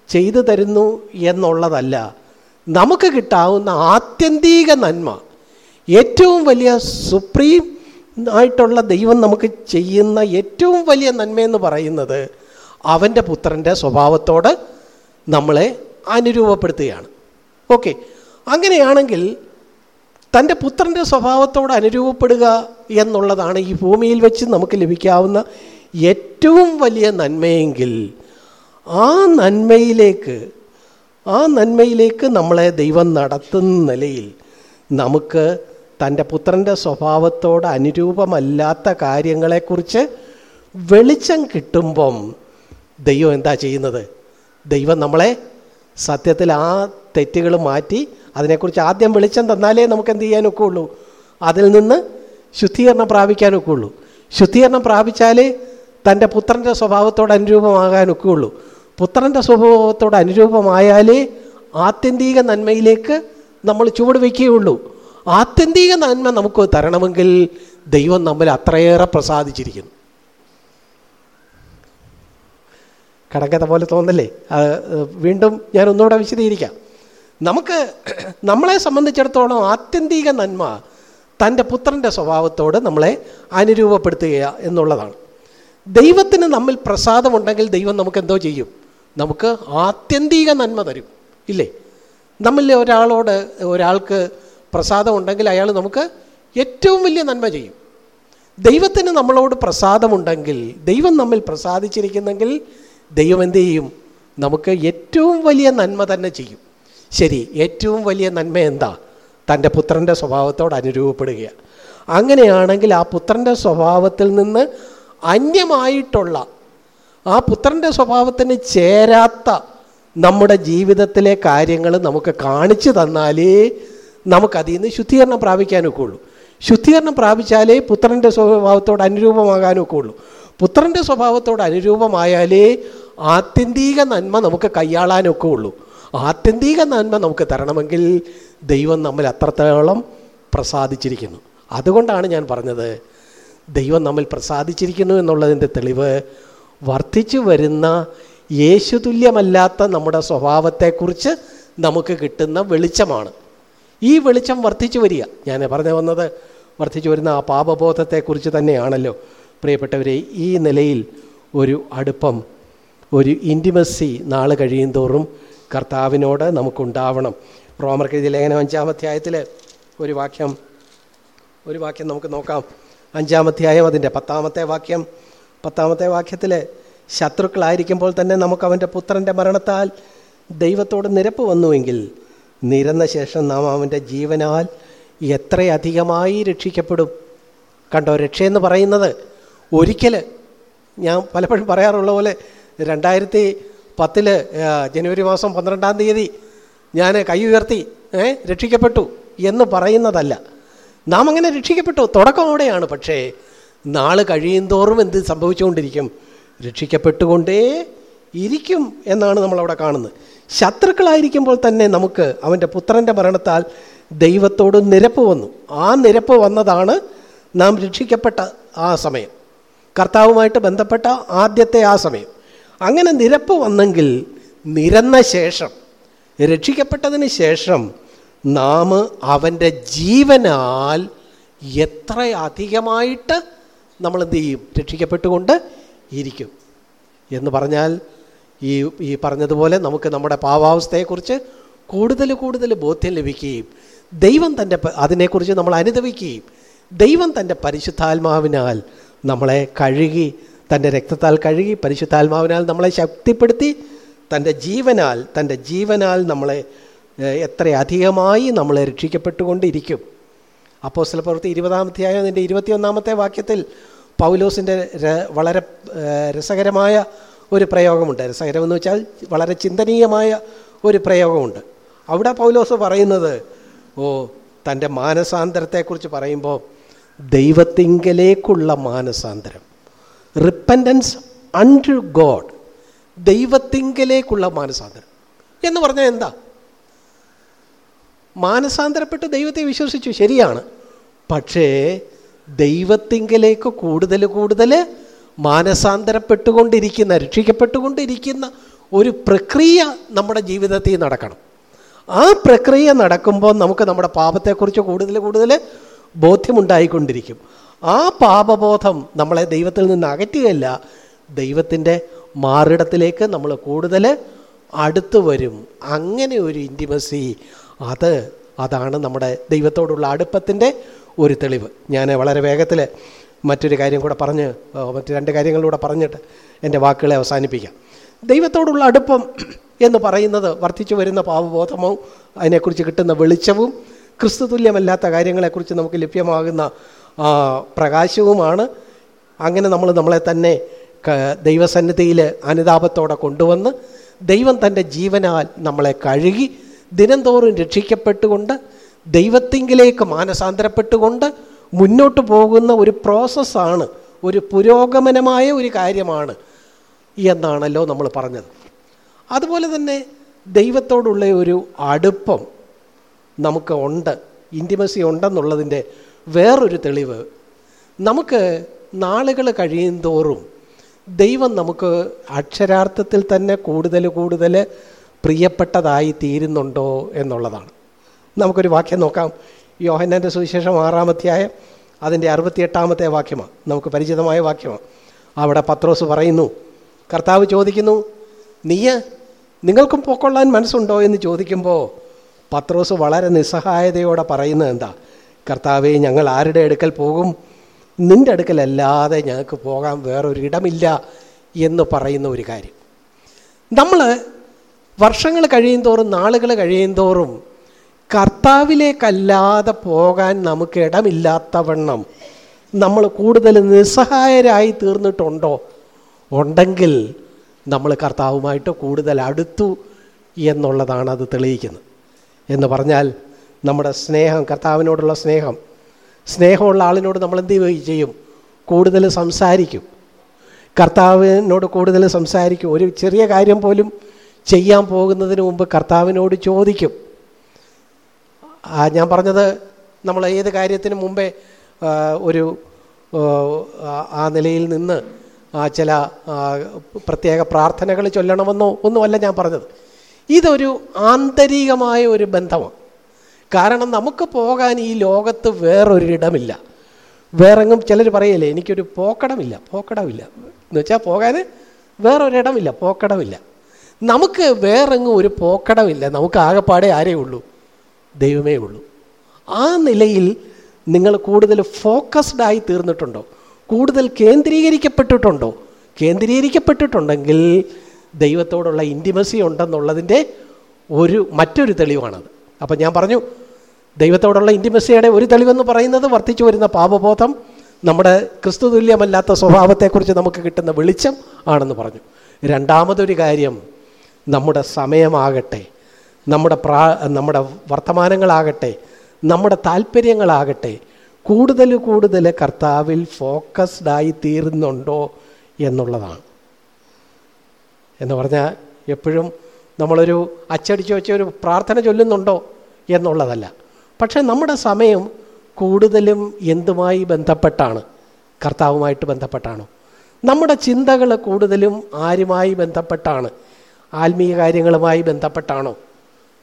Speaker 1: ചെയ്തു തരുന്നു എന്നുള്ളതല്ല. നമുക്ക് കിട്ടാവുന്ന ആത്യന്തിക നന്മ ഏറ്റവും വലിയ സുപ്രീം ആയിട്ടുള്ള ദൈവം നമുക്ക് ചെയ്യുന്ന ഏറ്റവും വലിയ നന്മയെന്ന് പറയുന്നത് അവന്റെ പുത്രന്റെ സ്വഭാവത്തോട് നമ്മളെ അനുരൂപപ്പെടുത്തുകയാണ്. ഓക്കെ. അങ്ങനെയാണെങ്കിൽ തന്റെ പുത്രന്റെ സ്വഭാവത്തോട് അനുരൂപപ്പെടുക എന്നുള്ളതാണ് ഈ ഭൂമിയിൽ വെച്ച് നമുക്ക് ലഭിക്കാവുന്ന ഏറ്റവും വലിയ നന്മയെങ്കിൽ ആ നന്മയിലേക്ക് ആ നന്മയിലേക്ക് നമ്മളെ ദൈവം നടത്തുന്ന നിലയിൽ നമുക്ക് തന്റെ പുത്രന്റെ സ്വഭാവത്തോട് അനുരൂപമല്ലാത്ത കാര്യങ്ങളെക്കുറിച്ച് വെളിച്ചം കിട്ടുമ്പം ദൈവം എന്താ ചെയ്യുന്നത്? ദൈവം നമ്മളെ സത്യത്തിൽ ആ തെറ്റുകൾ മാറ്റി അതിനെക്കുറിച്ച് ആദ്യം വെളിച്ചം തന്നാലേ നമുക്ക് എന്ത് ചെയ്യാനൊക്കെ ഉള്ളൂ. അതിൽ നിന്ന് ശുദ്ധീകരണം പ്രാപിക്കാനൊക്കെ ഉള്ളൂ. ശുദ്ധീകരണം പ്രാപിച്ചാലേ തന്റെ പുത്രന്റെ സ്വഭാവത്തോട് അനുരൂപമാകാനൊക്കെ ഉള്ളൂ. പുത്രന്റെ സ്വഭാവത്തോട് അനുരൂപമായാലേ ആത്യന്തിക നന്മയിലേക്ക് നമ്മൾ ചുവട് വയ്ക്കുകയുള്ളൂ. ആത്യന്തിക നന്മ നമുക്ക് തരണമെങ്കിൽ ദൈവം നമ്മൾ അത്രയേറെ പ്രസാദിച്ചിരിക്കുന്നു. കടങ്കഥ പോലെ തോന്നല്ലേ? വീണ്ടും ഞാൻ ഒന്നുകൂടെ വിശദീകരിക്കാം. നമുക്ക് നമ്മളെ സംബന്ധിച്ചിടത്തോളം ആത്യന്തിക നന്മ തന്റെ പുത്രന്റെ സ്വഭാവത്തോട് നമ്മളെ അനുരൂപപ്പെടുത്തുക എന്നുള്ളതാണ്. ദൈവത്തിന് നമ്മിൽ പ്രസാദമുണ്ടെങ്കിൽ ദൈവം നമുക്ക് എന്തോ ചെയ്യും? നമുക്ക് ആത്യന്തിക നന്മ തരും. ഇല്ലേ? നമ്മിൽ ഒരാളോട് ഒരാൾക്ക് പ്രസാദമുണ്ടെങ്കിൽ അയാൾ നമുക്ക് ഏറ്റവും വലിയ നന്മ ചെയ്യും. ദൈവത്തിന് നമ്മളോട് പ്രസാദമുണ്ടെങ്കിൽ ദൈവം നമ്മിൽ പ്രസാദിച്ചിരിക്കുന്നെങ്കിൽ ദൈവം എന്ത് ചെയ്യും? നമുക്ക് ഏറ്റവും വലിയ നന്മ തന്നെ ചെയ്യും. ശരി ഏറ്റവും വലിയ നന്മ എന്താ? തന്റെ പുത്രന്റെ സ്വഭാവത്തോട് അനുരൂപപ്പെടുക. അങ്ങനെയാണെങ്കിൽ ആ പുത്രന്റെ സ്വഭാവത്തിൽ നിന്ന് അന്യമായിട്ടുള്ള ആ പുത്രന്റെ സ്വഭാവത്തിന് ചേരാത്ത നമ്മുടെ ജീവിതത്തിലെ കാര്യങ്ങൾ നമുക്ക് കാണിച്ചു തന്നാലേ നമുക്കതിൽ നിന്ന് ശുദ്ധീകരണം പ്രാപിക്കാനൊക്കെ ഉള്ളൂ ശുദ്ധീകരണം പ്രാപിച്ചാലേ പുത്രന്റെ സ്വഭാവത്തോട് അനുരൂപമാകാനൊക്കെ ഉള്ളൂ പുത്രന്റെ സ്വഭാവത്തോട് അനുരൂപമായാലേ ആത്യന്തിക നന്മ നമുക്ക് കൈയാളാനൊക്കെ ഉള്ളൂ ആത്യന്തിക നന്മ നമുക്ക് തരണമെങ്കിൽ ദൈവം നമ്മൾ അത്രത്തോളം പ്രസാദിച്ചിരിക്കുന്നു. അതുകൊണ്ടാണ് ഞാൻ പറഞ്ഞത് ദൈവം നമ്മൾ പ്രസാദിച്ചിരിക്കുന്നു എന്നുള്ളതിന്റെ തെളിവ് വർദ്ധിച്ചു വരുന്ന യേശുതുല്യമല്ലാത്ത നമ്മുടെ സ്വഭാവത്തെക്കുറിച്ച് നമുക്ക് കിട്ടുന്ന വെളിച്ചമാണ്. ഈ വെളിച്ചം വർദ്ധിച്ചു വരിക. ഞാൻ പറഞ്ഞു വന്നത് വർദ്ധിച്ചു വരുന്ന ആ പാപബോധത്തെക്കുറിച്ച് തന്നെയാണല്ലോ. പ്രിയപ്പെട്ടവരെ ഈ നിലയിൽ ഒരു അടുപ്പം ഒരു ഇന്റിമസി നാൾ കഴിയും തോറും കർത്താവിനോട് നമുക്കുണ്ടാവണം. റോമർക്ക് ലേഖനം അഞ്ചാം അധ്യായത്തിൽ ഒരു വാക്യം ഒരു വാക്യം നമുക്ക് നോക്കാം. അഞ്ചാമധ്യായം അതിന്റെ പത്താമത്തെ വാക്യം. പത്താമത്തെ വാക്യത്തിൽ ശത്രുക്കളായിരിക്കുമ്പോൾ തന്നെ നമുക്ക് അവന്റെ പുത്രന്റെ മരണത്താൽ ദൈവത്തോട് നിരപ്പ് വന്നുവെങ്കിൽ നിരന്ന ശേഷം നാം അവന്റെ ജീവനാൽ എത്രയധികമായി രക്ഷിക്കപ്പെടും? കണ്ടോ രക്ഷയെന്ന് പറയുന്നത് ഒരിക്കൽ ഞാൻ പലപ്പോഴും പറയാറുള്ള പോലെ രണ്ടായിരത്തി പത്തിൽ ജനുവരി മാസം പന്ത്രണ്ടാം തീയതി ഞാൻ കൈ ഉയർത്തി ഏ രക്ഷിക്കപ്പെട്ടു എന്ന് പറയുന്നതല്ല. നാം അങ്ങനെ രക്ഷിക്കപ്പെട്ടു. തുടക്കം അവിടെയാണ്. പക്ഷേ നാൾ കഴിയും തോറും എന്ത് സംഭവിച്ചുകൊണ്ടിരിക്കും? രക്ഷിക്കപ്പെട്ടുകൊണ്ടേ ഇരിക്കും എന്നാണ് നമ്മളവിടെ കാണുന്നത്. ശത്രുക്കളായിരിക്കുമ്പോൾ തന്നെ നമുക്ക് അവന്റെ പുത്രന്റെ മരണത്താൽ ദൈവത്തോട് നിരപ്പ് വന്നു. ആ നിരപ്പ് വന്നതാണ് നാം രക്ഷിക്കപ്പെട്ട ആ സമയം. കർത്താവുമായിട്ട് ബന്ധപ്പെട്ട ആദ്യത്തെ ആ സമയം. അങ്ങനെ നിരപ്പ് വന്നെങ്കിൽ നിരന്ന ശേഷം രക്ഷിക്കപ്പെട്ടതിന് ശേഷം നാം അവന്റെ ജീവനാൽ എത്ര അധികമായിട്ട് നമ്മൾ എന്ത് ചെയ്യും? രക്ഷിക്കപ്പെട്ടുകൊണ്ട് ഇരിക്കും. എന്ന് പറഞ്ഞാൽ ഈ ഈ പറഞ്ഞതുപോലെ നമുക്ക് നമ്മുടെ പാവാവസ്ഥയെക്കുറിച്ച് കൂടുതൽ കൂടുതൽ ബോധ്യം ലഭിക്കുകയും ദൈവം തന്റെ അതിനെക്കുറിച്ച് നമ്മൾ അനുദവിക്കുകയും ദൈവം തന്റെ പരിശുദ്ധാത്മാവിനാൽ നമ്മളെ കഴുകി തന്റെ രക്തത്താൽ കഴുകി പരിശുദ്ധാത്മാവിനാൽ നമ്മളെ ശക്തിപ്പെടുത്തി തന്റെ ജീവനാൽ തന്റെ ജീവനാൽ നമ്മളെ എത്രയധികമായി നമ്മളെ രക്ഷിക്കപ്പെട്ടുകൊണ്ടിരിക്കും. അപ്പോൾ ചില പ്രവൃത്തി ഇരുപതാമത്തെയായ അതിന്റെ ഇരുപത്തിയൊന്നാമത്തെ വാക്യത്തിൽ പൗലോസിന്റെ വളരെ രസകരമായ ഒരു പ്രയോഗമുണ്ട്. രസകരമെന്ന് വെച്ചാൽ വളരെ ചിന്തനീയമായ ഒരു പ്രയോഗമുണ്ട്. അവിടെ പൗലോസ് പറയുന്നത് ഓ തന്റെ മാനസാന്തരത്തെക്കുറിച്ച് പറയുമ്പോൾ ദൈവത്തിങ്കലേക്കുള്ള മാനസാന്തരം. റിപ്പന്റൻസ് അൺടു ഗോഡ് ദൈവത്തിങ്കലേക്കുള്ള മാനസാന്തരം. എന്ന് പറഞ്ഞാൽ എന്താ? മാനസാന്തരപ്പെട്ട് ദൈവത്തെ വിശ്വസിച്ചു ശരിയാണ്. പക്ഷേ ദൈവത്തിങ്കലേക്ക് കൂടുതൽ കൂടുതൽ മാനസാന്തരപ്പെട്ടുകൊണ്ടിരിക്കുന്ന രക്ഷിക്കപ്പെട്ടുകൊണ്ടിരിക്കുന്ന ഒരു പ്രക്രിയ നമ്മുടെ ജീവിതത്തിൽ നടക്കണം. ആ പ്രക്രിയ നടക്കുമ്പോൾ നമുക്ക് നമ്മുടെ പാപത്തെക്കുറിച്ച് കൂടുതൽ കൂടുതൽ ബോധ്യമുണ്ടായിക്കൊണ്ടിരിക്കും. ആ പാപബോധം നമ്മളെ ദൈവത്തിൽ നിന്ന് അകറ്റുകയല്ല. ദൈവത്തിന്റെ മാറിടത്തിലേക്ക് നമ്മൾ കൂടുതൽ അടുത്തു വരും. അങ്ങനെ ഒരു ഇന്റിമസി അത് അതാണ് നമ്മുടെ ദൈവത്തോടുള്ള അടുപ്പത്തിന്റെ ഒരു തെളിവ്. ഞാൻ വളരെ വേഗത്തിൽ മറ്റൊരു കാര്യം കൂടെ പറഞ്ഞ് മറ്റു രണ്ട് കാര്യങ്ങളിലൂടെ പറഞ്ഞിട്ട് എന്റെ വാക്കുകളെ അവസാനിപ്പിക്കാം. ദൈവത്തോടുള്ള അടുപ്പം എന്ന് പറയുന്നത് വർദ്ധിച്ചു വരുന്ന പാവബോധമോ അതിനെക്കുറിച്ച് കിട്ടുന്ന വെളിച്ചവും ക്രിസ്തുതുല്യമല്ലാത്ത കാര്യങ്ങളെക്കുറിച്ച് നമുക്ക് ലഭ്യമാകുന്ന പ്രകാശവുമാണ്. അങ്ങനെ നമ്മൾ നമ്മളെ തന്നെ ദൈവസന്നിധിയിൽ അനുതാപത്തോടെ കൊണ്ടുവന്ന് ദൈവം തന്റെ ജീവനാൽ നമ്മളെ കഴുകി ദിനംതോറും രക്ഷിക്കപ്പെട്ടുകൊണ്ട് ദൈവത്തിങ്കിലേക്ക് മാനസാന്തരപ്പെട്ടുകൊണ്ട് മുന്നോട്ട് പോകുന്ന ഒരു പ്രോസസ്സാണ് ഒരു പുരോഗമനമായ ഒരു കാര്യമാണ് എന്നാണല്ലോ നമ്മൾ പറഞ്ഞത്. അതുപോലെ തന്നെ ദൈവത്തോടുള്ള ഒരു അടുപ്പം നമുക്ക് ഉണ്ട് ഇന്റിമസി ഉണ്ടെന്നുള്ളതിന്റെ വേറൊരു തെളിവ്. നമുക്ക് നാളുകൾ കഴിയും തോറും ദൈവം നമുക്ക് അക്ഷരാർത്ഥത്തിൽ തന്നെ കൂടുതൽ കൂടുതൽ പ്രിയപ്പെട്ടതായി തീരുന്നുണ്ടോ എന്നുള്ളതാണ്. നമുക്കൊരു വാക്യം നോക്കാം. യോഹന്നാന്റെ സുവിശേഷം ആറാമധ്യായം അതിന്റെ അറുപത്തിയെട്ടാമത്തെ വാക്യമാണ് നമുക്ക് പരിചിതമായ വാക്യമാണ് അവിടെ പത്രോസ് പറയുന്നു കർത്താവ് ചോദിക്കുന്നു നീയ നിങ്ങൾക്കും പൊക്കൊള്ളാൻ മനസ്സുണ്ടോ? എന്ന് ചോദിക്കുമ്പോൾ പത്രോസ് വളരെ നിസ്സഹായതയോടെ പറയുന്നത് എന്താ? കർത്താവെ ഞങ്ങൾ ആരുടെ അടുക്കൽ പോകും? നിന്റെ അടുക്കലല്ലാതെ ഞങ്ങൾക്ക് പോകാൻ വേറൊരിടമില്ല എന്ന് പറയുന്ന ഒരു കാര്യം. നമ്മൾ വർഷങ്ങൾ കഴിയും തോറും നാളുകൾ കഴിയും തോറും കർത്താവിലേക്കല്ലാതെ പോകാൻ നമുക്ക് ഇടമില്ലാത്തവണ്ണം നമ്മൾ കൂടുതൽ നിസ്സഹായരായി തീർന്നിട്ടുണ്ടോ? ഉണ്ടെങ്കിൽ നമ്മൾ കർത്താവുമായിട്ട് കൂടുതൽ അടുത്തു എന്നുള്ളതാണ് അത് തെളിയിക്കുന്നത്. എന്ന് പറഞ്ഞാൽ നമ്മുടെ സ്നേഹം കർത്താവിനോടുള്ള സ്നേഹം. സ്നേഹമുള്ള ആളിനോട് നമ്മൾ എന്ത് ചെയ്യും? കൂടുതൽ സംസാരിക്കും. കർത്താവിനോട് കൂടുതൽ സംസാരിക്കും. ഒരു ചെറിയ കാര്യം പോലും ചെയ്യാൻ പോകുന്നതിന് മുമ്പ് കർത്താവിനോട് ചോദിക്കും. ഞാൻ പറഞ്ഞത് നമ്മൾ ഏത് കാര്യത്തിന് മുമ്പേ ഒരു ആ നിലയിൽ നിന്ന് ചില പ്രത്യേക പ്രാർത്ഥനകൾ ചൊല്ലണമെന്നോ ഒന്നുമല്ല ഞാൻ പറഞ്ഞത്. ഇതൊരു ആന്തരികമായ ഒരു ബന്ധമാണ്. കാരണം നമുക്ക് പോകാൻ ഈ ലോകത്ത് വേറൊരിടമില്ല. വേറെങ്ങും ചിലർ പറയല്ലേ എനിക്കൊരു പോക്കടമില്ല പോക്കടമില്ല. എന്ന് വെച്ചാൽ പോകാൻ വേറൊരിടമില്ല പോക്കടമില്ല. നമുക്ക് വേറെങ്ങും ഒരു പോക്കടമില്ല നമുക്ക് ആകെപ്പാടെ ആരേ ഉള്ളൂ? ദൈവമേ ഉള്ളൂ. ആ നിലയിൽ നിങ്ങൾ കൂടുതൽ ഫോക്കസ്ഡ് ആയി തീർന്നിട്ടുണ്ടോ? കൂടുതൽ കേന്ദ്രീകരിക്കപ്പെട്ടിട്ടുണ്ടോ? കേന്ദ്രീകരിക്കപ്പെട്ടിട്ടുണ്ടെങ്കിൽ ദൈവത്തോടുള്ള ഇന്റിമസി ഉണ്ടെന്നുള്ളതിന്റെ ഒരു മറ്റൊരു തെളിവാണത്. അപ്പം ഞാൻ പറഞ്ഞു ദൈവത്തോടുള്ള ഇന്റിമസിയുടെ ഒരു തെളിവെന്ന് പറയുന്നത് വർദ്ധിച്ചു വരുന്ന പാപബോധം നമ്മുടെ ക്രിസ്തു തുല്യമല്ലാത്ത സ്വഭാവത്തെക്കുറിച്ച് നമുക്ക് കിട്ടുന്ന വെളിച്ചം ആണെന്ന് പറഞ്ഞു. രണ്ടാമതൊരു കാര്യം നമ്മുടെ സമയമാകട്ടെ നമ്മുടെ പ്രാ നമ്മുടെ വർത്തമാനങ്ങളാകട്ടെ നമ്മുടെ താല്പര്യങ്ങളാകട്ടെ കൂടുതൽ കൂടുതൽ കർത്താവിൽ ഫോക്കസ്ഡായി തീരുന്നുണ്ടോ എന്നുള്ളതാണ്. എന്ന് പറഞ്ഞാൽ എപ്പോഴും നമ്മളൊരു അച്ചടിച്ച് വെച്ച ഒരു പ്രാർത്ഥന ചൊല്ലുന്നുണ്ടോ എന്നുള്ളതല്ല. പക്ഷേ നമ്മുടെ സമയം കൂടുതലും എന്തുമായി ബന്ധപ്പെട്ടാണ്? കർത്താവുമായിട്ട് ബന്ധപ്പെട്ടാണോ? നമ്മുടെ ചിന്തകൾ കൂടുതലും ആരുമായി ബന്ധപ്പെട്ടാണ്? ആത്മീയ കാര്യങ്ങളുമായി ബന്ധപ്പെട്ടാണോ?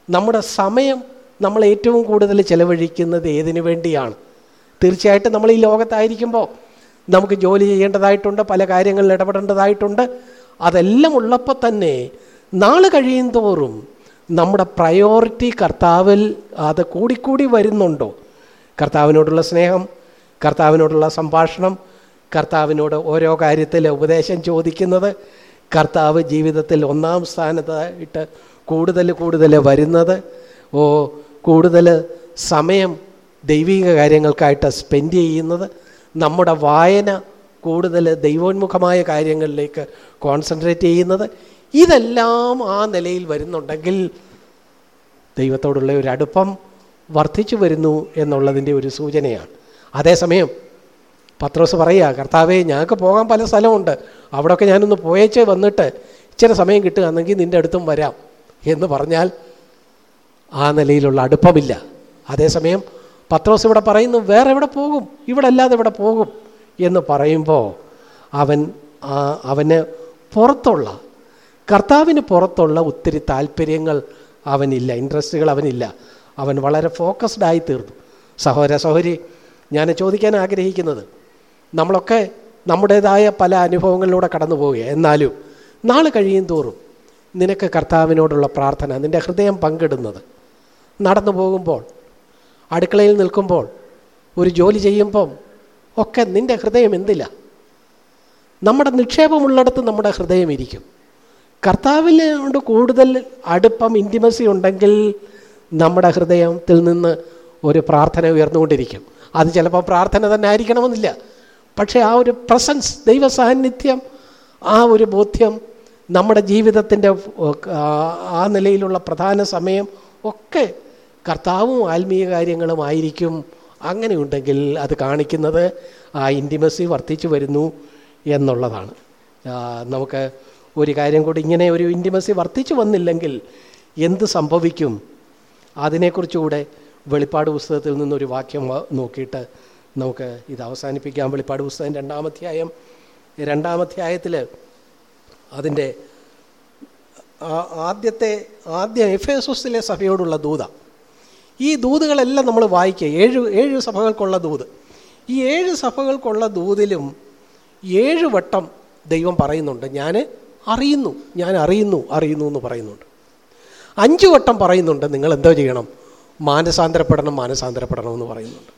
Speaker 1: നമ്മുടെ സമയം നമ്മൾ ഏറ്റവും കൂടുതൽ ചിലവഴിക്കുന്നത് ഏതിനു വേണ്ടിയാണ്? തീർച്ചയായിട്ടും നമ്മൾ ഈ ലോകത്തായിരിക്കുമ്പോൾ നമുക്ക് ജോലി ചെയ്യേണ്ടതായിട്ടുണ്ട് പല കാര്യങ്ങളിൽ ഇടപെടേണ്ടതായിട്ടുണ്ട്. അതെല്ലാം ഉള്ളപ്പോൾ തന്നെ നാൾ കഴിയും തോറും നമ്മുടെ പ്രയോറിറ്റി കർത്താവിൽ അത് കൂടിക്കൂടി വരുന്നുണ്ടോ? കർത്താവിനോടുള്ള സ്നേഹം കർത്താവിനോടുള്ള സംഭാഷണം കർത്താവിനോട് ഓരോ കാര്യത്തിൽ ഉപദേശം ചോദിക്കുന്നത് കർത്താവ് ജീവിതത്തിൽ ഒന്നാം സ്ഥാനത്തായിട്ട് കൂടുതൽ കൂടുതൽ വരുന്നത്. ഓ കൂടുതൽ സമയം ദൈവിക കാര്യങ്ങൾക്കായിട്ട് സ്പെൻഡ് ചെയ്യുന്നത്. നമ്മുടെ വായന കൂടുതൽ ദൈവോന്മുഖമായ കാര്യങ്ങളിലേക്ക് കോൺസെൻട്രേറ്റ് ചെയ്യുന്നത്. ഇതെല്ലാം ആ നിലയിൽ വരുന്നുണ്ടെങ്കിൽ ദൈവത്തോടുള്ള ഒരു അടുപ്പം വർദ്ധിച്ചു വരുന്നു എന്നുള്ളതിന്റെ ഒരു സൂചനയാണ്. അതേസമയം പത്രോസ് പറയുക കർത്താവേ ഞങ്ങൾക്ക് പോകാൻ പല സ്ഥലമുണ്ട്. അവിടെയൊക്കെ ഞാനൊന്ന് പോയേച്ച് വന്നിട്ട് ഇച്ചിരി സമയം കിട്ടുകയാണെങ്കിൽ നിന്റെ അടുത്തും വരാം. എന്ന് പറഞ്ഞാൽ ആ നിലയിലുള്ള അടുപ്പമില്ല. അതേസമയം പത്രോസ് ഇവിടെ പറയുന്നു വേറെ എവിടെ പോകും? ഇവിടെ അല്ലാതെ ഇവിടെ പോകും? എന്ന് പറയുമ്പോൾ അവൻ അവന് പുറത്തുള്ള കർത്താവിന് പുറത്തുള്ള ഒത്തിരി താല്പര്യങ്ങൾ അവനില്ല ഇൻട്രസ്റ്റുകൾ അവനില്ല. അവൻ വളരെ ഫോക്കസ്ഡ് ആയി തീർന്നു. സഹോദര സഹോരി ഞാൻ ചോദിക്കാൻ ആഗ്രഹിക്കുന്നത് നമ്മളൊക്കെ നമ്മുടേതായ പല അനുഭവങ്ങളിലൂടെ കടന്നു പോവുക എന്നാലും നാളെ കഴിയും തോറും നിനക്ക് കർത്താവിനോടുള്ള പ്രാർത്ഥന നിന്റെ ഹൃദയം പങ്കിടുന്നത്. നടന്നു പോകുമ്പോൾ അടുക്കളയിൽ നിൽക്കുമ്പോൾ ഒരു ജോലി ചെയ്യുമ്പം ഒക്കെ നിന്റെ ഹൃദയം എന്തില്ല നമ്മുടെ നിക്ഷേപമുള്ളിടത്ത് നമ്മുടെ ഹൃദയം ഇരിക്കും. കർത്താവിനോട് കൂടുതൽ അടുപ്പം ഇന്റിമസി ഉണ്ടെങ്കിൽ നമ്മുടെ ഹൃദയത്തിൽ നിന്ന് ഒരു പ്രാർത്ഥന ഉയർന്നുകൊണ്ടിരിക്കും. അത് ചിലപ്പോൾ പ്രാർത്ഥന തന്നെ ആയിരിക്കണമെന്നില്ല. പക്ഷേ ആ ഒരു പ്രസൻസ് ദൈവ ആ ഒരു ബോധ്യം നമ്മുടെ ജീവിതത്തിന്റെ ആ നിലയിലുള്ള പ്രധാന സമയം ഒക്കെ കർത്താവും ആത്മീയ കാര്യങ്ങളുമായിരിക്കും അങ്ങനെ ഉണ്ടെങ്കിൽ അത് കാണിക്കുന്നത് ആ ഇന്റിമസി വർദ്ധിച്ചു വരുന്നു എന്നുള്ളതാണ്. നമുക്ക് ഒരു കാര്യം കൂടി ഇങ്ങനെ ഒരു ഇന്റിമസി വർദ്ധിച്ചു വന്നില്ലെങ്കിൽ എന്ത് സംഭവിക്കും? അതിനെക്കുറിച്ചുകൂടെ വെളിപ്പാട് പുസ്തകത്തിൽ നിന്നൊരു വാക്യം നോക്കിയിട്ട് നമുക്ക് ഇത് അവസാനിപ്പിക്കാം. വെളിപ്പാട് പുസ്തകം രണ്ടാമധ്യായം രണ്ടാമധ്യായത്തിൽ അതിന്റെ ആദ്യത്തെ ആദ്യ എഫേസോസിലെ സഭയോടുള്ള ദൂത. ഈ ദൂതുകളെല്ലാം നമ്മൾ വായിക്കുക. ഏഴ് ഏഴ് സഭകൾക്കുള്ള ദൂത്. ഈ ഏഴ് സഭകൾക്കുള്ള ദൂതിലും ഏഴ് വട്ടം ദൈവം പറയുന്നുണ്ട്. ഞാൻ അറിയുന്നു. ഞാൻ അറിയുന്നു അറിയുന്നു എന്ന് പറയുന്നുണ്ട്. അഞ്ചു വട്ടം പറയുന്നുണ്ട് നിങ്ങൾ എന്തോ ചെയ്യണം? മാനസാന്തരപ്പെടണം മാനസാന്തരപ്പെടണം എന്ന് പറയുന്നുണ്ട്.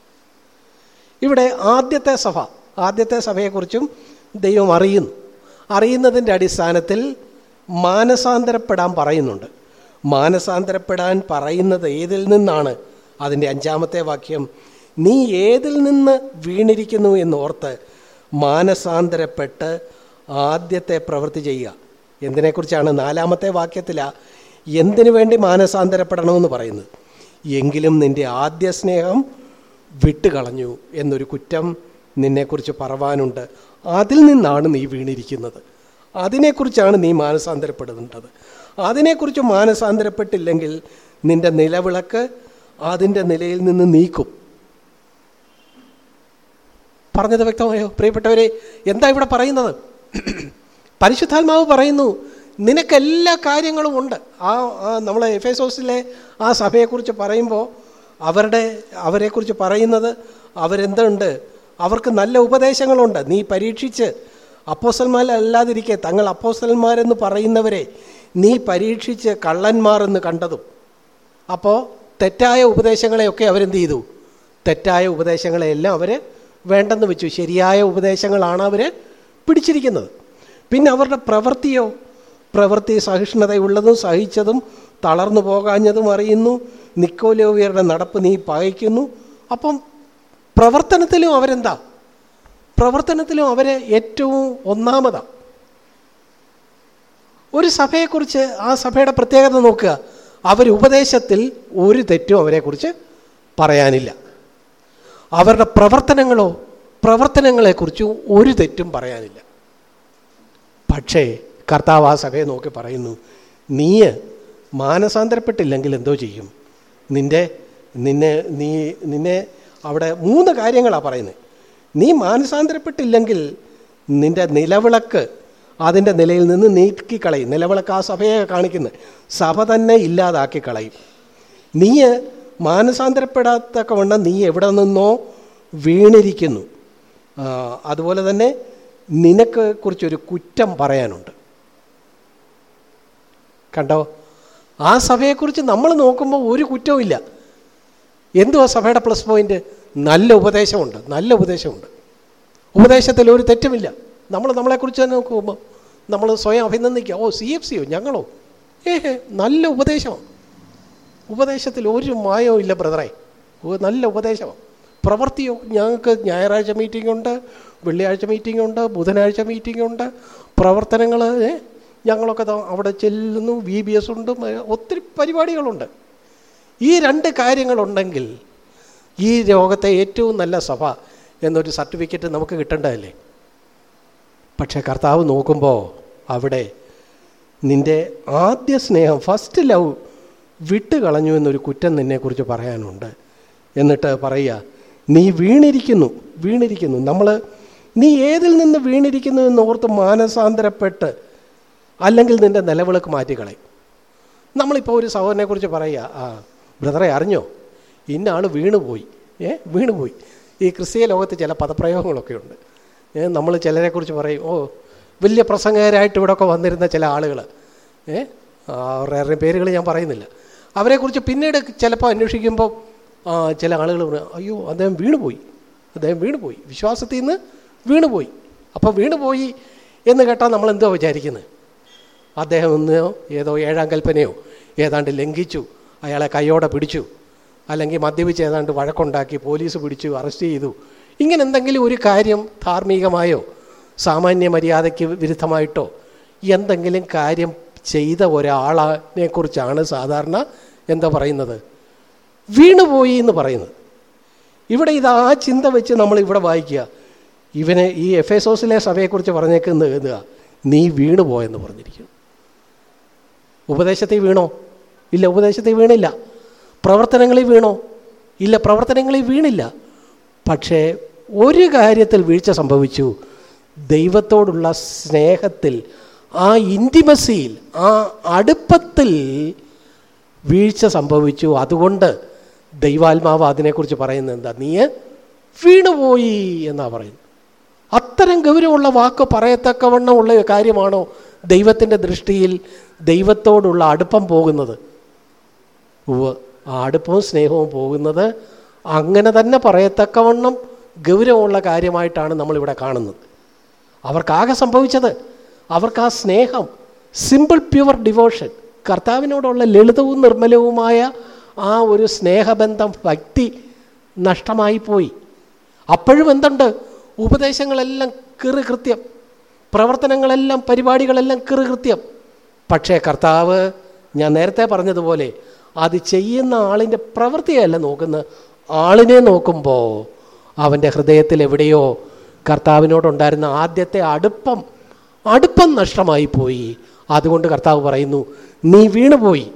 Speaker 1: ഇവിടെ ആദ്യത്തെ സഭ ആദ്യത്തെ സഭയെക്കുറിച്ചും ദൈവം അറിയുന്നു. അറിയുന്നതിന്റെ അടിസ്ഥാനത്തിൽ മാനസാന്തരപ്പെടാൻ പറയുന്നുണ്ട്. മാനസാന്തരപ്പെടാൻ പറയുന്നത് ഏതിൽ നിന്നാണ്? അതിന്റെ അഞ്ചാമത്തെ വാക്യം നീ ഏതിൽ നിന്ന് വീണിരിക്കുന്നു എന്നോർത്ത് മാനസാന്തരപ്പെട്ട് ആദ്യത്തെ പ്രവൃത്തി ചെയ്യുക. എന്തിനെക്കുറിച്ചാണ് നാലാമത്തെ വാക്യത്തില എന്തിനു വേണ്ടി മാനസാന്തരപ്പെടണമെന്ന് പറയുന്നത്? എങ്കിലും നിന്റെ ആദ്യ സ്നേഹം വിട്ടുകളഞ്ഞു എന്നൊരു കുറ്റം നിന്നെക്കുറിച്ച് പറവാനുണ്ട്. അതിൽ നിന്നാണ് നീ വീണിരിക്കുന്നത്. അതിനെക്കുറിച്ചാണ് നീ മാനസാന്തരപ്പെടുന്നുണ്ടത് അതിനെക്കുറിച്ച് മാനസാന്തരപ്പെട്ടില്ലെങ്കിൽ നിന്റെ നിലവിളക്ക് അതിന്റെ നിലയിൽ നിന്ന് നീക്കും. പറഞ്ഞത് വ്യക്തമായോ? പ്രിയപ്പെട്ടവരെ എന്താ ഇവിടെ പറയുന്നത്? പരിശുദ്ധാത്മാവ് പറയുന്നു നിനക്കെല്ലാ കാര്യങ്ങളും ഉണ്ട്. ആ നമ്മളെ എഫ് എസോസിലെ ആ സഭയെക്കുറിച്ച് പറയുമ്പോൾ അവരുടെ അവരെക്കുറിച്ച് പറയുന്നത് അവരെന്തുണ്ട്? അവർക്ക് നല്ല ഉപദേശങ്ങളുണ്ട്. നീ പരീക്ഷിച്ച് അപ്പോസ്റ്റന്മാരല്ലാതിരിക്കെ തങ്ങൾ അപ്പോസന്മാരെന്ന് പറയുന്നവരെ നീ പരീക്ഷിച്ച് കള്ളന്മാരെന്ന് കണ്ടതും. അപ്പോൾ തെറ്റായ ഉപദേശങ്ങളെയൊക്കെ അവരെന്ത് ചെയ്തു? തെറ്റായ ഉപദേശങ്ങളെയെല്ലാം അവർ വേണ്ടെന്ന് വെച്ചു. ശരിയായ ഉപദേശങ്ങളാണ് അവർ പിടിച്ചിരിക്കുന്നത്. പിന്നെ അവരുടെ പ്രവൃത്തിയോ? പ്രവൃത്തി സഹിഷ്ണുതയുള്ളതും സഹിച്ചതും തളർന്നു പോകാഞ്ഞതും അറിയുന്നു. നിക്കോലോവിയരുടെ നടപ്പ് നീ പകയ്ക്കുന്നു അപ്പം പ്രവർത്തനത്തിലും അവരെന്താ? പ്രവർത്തനത്തിലും അവരെ ഏറ്റവും ഒന്നാമതാണ് ഒരു സഭയെക്കുറിച്ച് ആ സഭയുടെ പ്രത്യേകത നോക്കുക. അവർ ഉപദേശത്തിൽ ഒരു തെറ്റും അവരെക്കുറിച്ച് പറയാനില്ല. അവരുടെ പ്രവർത്തനങ്ങളോ പ്രവർത്തനങ്ങളെക്കുറിച്ചും ഒരു തെറ്റും പറയാനില്ല. പക്ഷേ കർത്താവ് ആ സഭയെ നോക്കി പറയുന്നു നീ മാനസാന്തരപ്പെട്ടില്ലെങ്കിൽ എന്തോ ചെയ്യും? നിന്റെ നിന്നെ നീ നിന്നെ അവിടെ മൂന്ന് കാര്യങ്ങളാണ് പറയുന്നത് നീ മാനസാന്തരപ്പെട്ടില്ലെങ്കിൽ നിന്റെ നിലവിളക്ക് അതിന്റെ നിലയിൽ നിന്ന് നീക്കിക്കളയും. നിലവിളക്ക് ആ സഭയെ കാണിക്കുന്നത് സഭ തന്നെ ഇല്ലാതാക്കി കളയും നീ മാനസാന്തരപ്പെടാത്തക്കവണ്ണം നീ എവിടെ നിന്നോ വീണിരിക്കുന്നു. അതുപോലെ തന്നെ നിനക്ക് കുറിച്ചൊരു കുറ്റം പറയാനുണ്ട്. കണ്ടോ? ആ സഭയെക്കുറിച്ച് നമ്മൾ നോക്കുമ്പോൾ ഒരു കുറ്റവുമില്ല എന്തുവാ സഭയുടെ പ്ലസ് പോയിന്റ്? നല്ല ഉപദേശമുണ്ട് നല്ല ഉപദേശമുണ്ട്. ഉപദേശത്തിൽ ഒരു തെറ്റുമില്ല. നമ്മൾ നമ്മളെക്കുറിച്ച് തന്നെ നോക്കുമ്പോൾ നമ്മൾ സ്വയം അഭിനന്ദിക്കുക. ഓ സി എഫ് സിയോ? ഞങ്ങളോ? ഏഹ് നല്ല ഉപദേശമാണ്. ഉപദേശത്തിൽ ഒരു മായവും ഇല്ല ബ്രദറെ. നല്ല ഉപദേശമാണ്. പ്രവൃത്തിയോ ഞങ്ങൾക്ക് ഞായറാഴ്ച മീറ്റിംഗ് ഉണ്ട് വെള്ളിയാഴ്ച മീറ്റിംഗ് ഉണ്ട് ബുധനാഴ്ച മീറ്റിംഗ് ഉണ്ട്. പ്രവർത്തനങ്ങൾ ഞങ്ങളൊക്കെ അവിടെ ചെല്ലുന്നു വി ബി എസ് ഉണ്ട് ഒത്തിരി പരിപാടികളുണ്ട്. ഈ രണ്ട് കാര്യങ്ങളുണ്ടെങ്കിൽ ഈ ലോകത്തെ ഏറ്റവും നല്ല സഭ എന്നൊരു സർട്ടിഫിക്കറ്റ് നമുക്ക് കിട്ടേണ്ടതല്ലേ? പക്ഷേ കർത്താവ് നോക്കുമ്പോൾ അവിടെ നിന്റെ ആദ്യ സ്നേഹം ഫസ്റ്റ് ലവ് വിട്ട് കളഞ്ഞു എന്നൊരു കുറ്റം നിന്നെക്കുറിച്ച് പറയാനുണ്ട്. എന്നിട്ട് പറയുക നീ വീണിരിക്കുന്നു വീണിരിക്കുന്നു. നമ്മൾ നീ ഏതിൽ നിന്ന് വീണിരിക്കുന്നു എന്ന് ഓർത്ത് മാനസാന്തരപ്പെട്ട് അല്ലെങ്കിൽ നിന്റെ നിലവിളക്ക് മാറ്റിക്കളയും നമ്മളിപ്പോൾ ഒരു സഹോദരനെക്കുറിച്ച് പറയുക ആ ബ്രദറെ അറിഞ്ഞോ? ഇന്ന ആൾ വീണുപോയി. ഏ വീണുപോയി. ഈ ക്രിസ്തീയ ലോകത്ത് ചില പദപ്രയോഗങ്ങളൊക്കെ ഉണ്ട്. നമ്മൾ ചിലരെക്കുറിച്ച് പറയും ഓ വലിയ പ്രസംഗകരായിട്ട് ഇവിടെയൊക്കെ വന്നിരുന്ന ചില ആളുകൾ ഏ അവരുടെ പേരുകൾ ഞാൻ പറയുന്നില്ല. അവരെക്കുറിച്ച് പിന്നീട് ചിലപ്പോൾ അന്വേഷിക്കുമ്പോൾ ചില ആളുകൾ പറയും അയ്യോ അദ്ദേഹം വീണുപോയി. അദ്ദേഹം വീണുപോയി. വിശ്വാസത്തിൽ നിന്ന് വീണുപോയി. അപ്പോൾ വീണുപോയി എന്ന് കേട്ടാൽ നമ്മൾ എന്തോ വിചാരിക്കുന്നത് അദ്ദേഹം ഒന്ന് ഏതോ ഏഴാം കൽപ്പനയോ ഏതാണ്ട് ലംഘിച്ചു. അയാളെ കൈയോടെ പിടിച്ചു. അല്ലെങ്കിൽ മദ്യപിച്ച് ഏതാണ്ട് വഴക്കുണ്ടാക്കി പോലീസ് പിടിച്ചു അറസ്റ്റ് ചെയ്തു. ഇങ്ങനെ എന്തെങ്കിലും ഒരു കാര്യം ധാർമ്മികമായോ സാമാന്യ മര്യാദയ്ക്ക് വിരുദ്ധമായിട്ടോ എന്തെങ്കിലും കാര്യം ചെയ്ത ഒരാളിനെക്കുറിച്ചാണ് സാധാരണ എന്താ പറയുന്നത്? വീണുപോയി എന്ന് പറയുന്നത്. ഇവിടെ ഇത് ആ ചിന്ത വെച്ച് നമ്മൾ ഇവിടെ വായിക്കുക. ഇവനെ ഈ എഫ് എസോസിലെ സഭയെക്കുറിച്ച് പറഞ്ഞേക്കുന്ന എഴുതുക നീ വീണുപോയെന്ന് പറഞ്ഞിരിക്കുന്നു. ഉപദേശത്തിൽ വീണോ? ഇല്ല ഉപദേശത്തിൽ വീണില്ല. പ്രവർത്തനങ്ങളിൽ വീണോ? ഇല്ല പ്രവർത്തനങ്ങളിൽ വീണില്ല. പക്ഷേ ഒരു കാര്യത്തിൽ വീഴ്ച സംഭവിച്ചു. ദൈവത്തോടുള്ള സ്നേഹത്തിൽ ആ ഇന്റിമസിയിൽ ആ അടുപ്പത്തിൽ വീഴ്ച സംഭവിച്ചു. അതുകൊണ്ട് ദൈവാത്മാവ് അതിനെക്കുറിച്ച് പറയുന്നത് എന്താ? നീ വീണുപോയി എന്നാ പറയുന്നത്. അത്തരം ഗൗരവമുള്ള വാക്ക് പറയത്തക്കവണ്ണം ഉള്ള കാര്യമാണോ ദൈവത്തിന്റെ ദൃഷ്ടിയിൽ ദൈവത്തോടുള്ള അടുപ്പം പോകുന്നത്? ആ അടുപ്പവും സ്നേഹവും പോകുന്നത് അങ്ങനെ തന്നെ പറയത്തക്കവണ്ണം ഗൗരവമുള്ള കാര്യമായിട്ടാണ് നമ്മളിവിടെ കാണുന്നത്. അവർക്കാകെ സംഭവിച്ചത് അവർക്ക് ആ സ്നേഹം സിമ്പിൾ പ്യുവർ ഡിവോഷൻ കർത്താവിനോടുള്ള ലളിതവും നിർമ്മലവുമായ ആ ഒരു സ്നേഹബന്ധം ഭക്തി നഷ്ടമായി പോയി. അപ്പോഴും എന്തുണ്ട്? ഉപദേശങ്ങളെല്ലാം കൃത്യം പ്രവർത്തനങ്ങളെല്ലാം പരിപാടികളെല്ലാം കൃത്യം പക്ഷേ കർത്താവ് ഞാൻ നേരത്തെ പറഞ്ഞതുപോലെ അത് ചെയ്യുന്ന ആളിന്റെ പ്രവൃത്തിയല്ല നോക്കുന്നത്. ആളിനെ നോക്കുമ്പോൾ അവന്റെ ഹൃദയത്തിൽ എവിടെയോ കർത്താവിനോടുണ്ടായിരുന്ന ആദ്യത്തെ അടുപ്പം അടുപ്പം നഷ്ടമായി പോയി. അതുകൊണ്ട് കർത്താവ് പറയുന്നു നീ വീണുപോയി.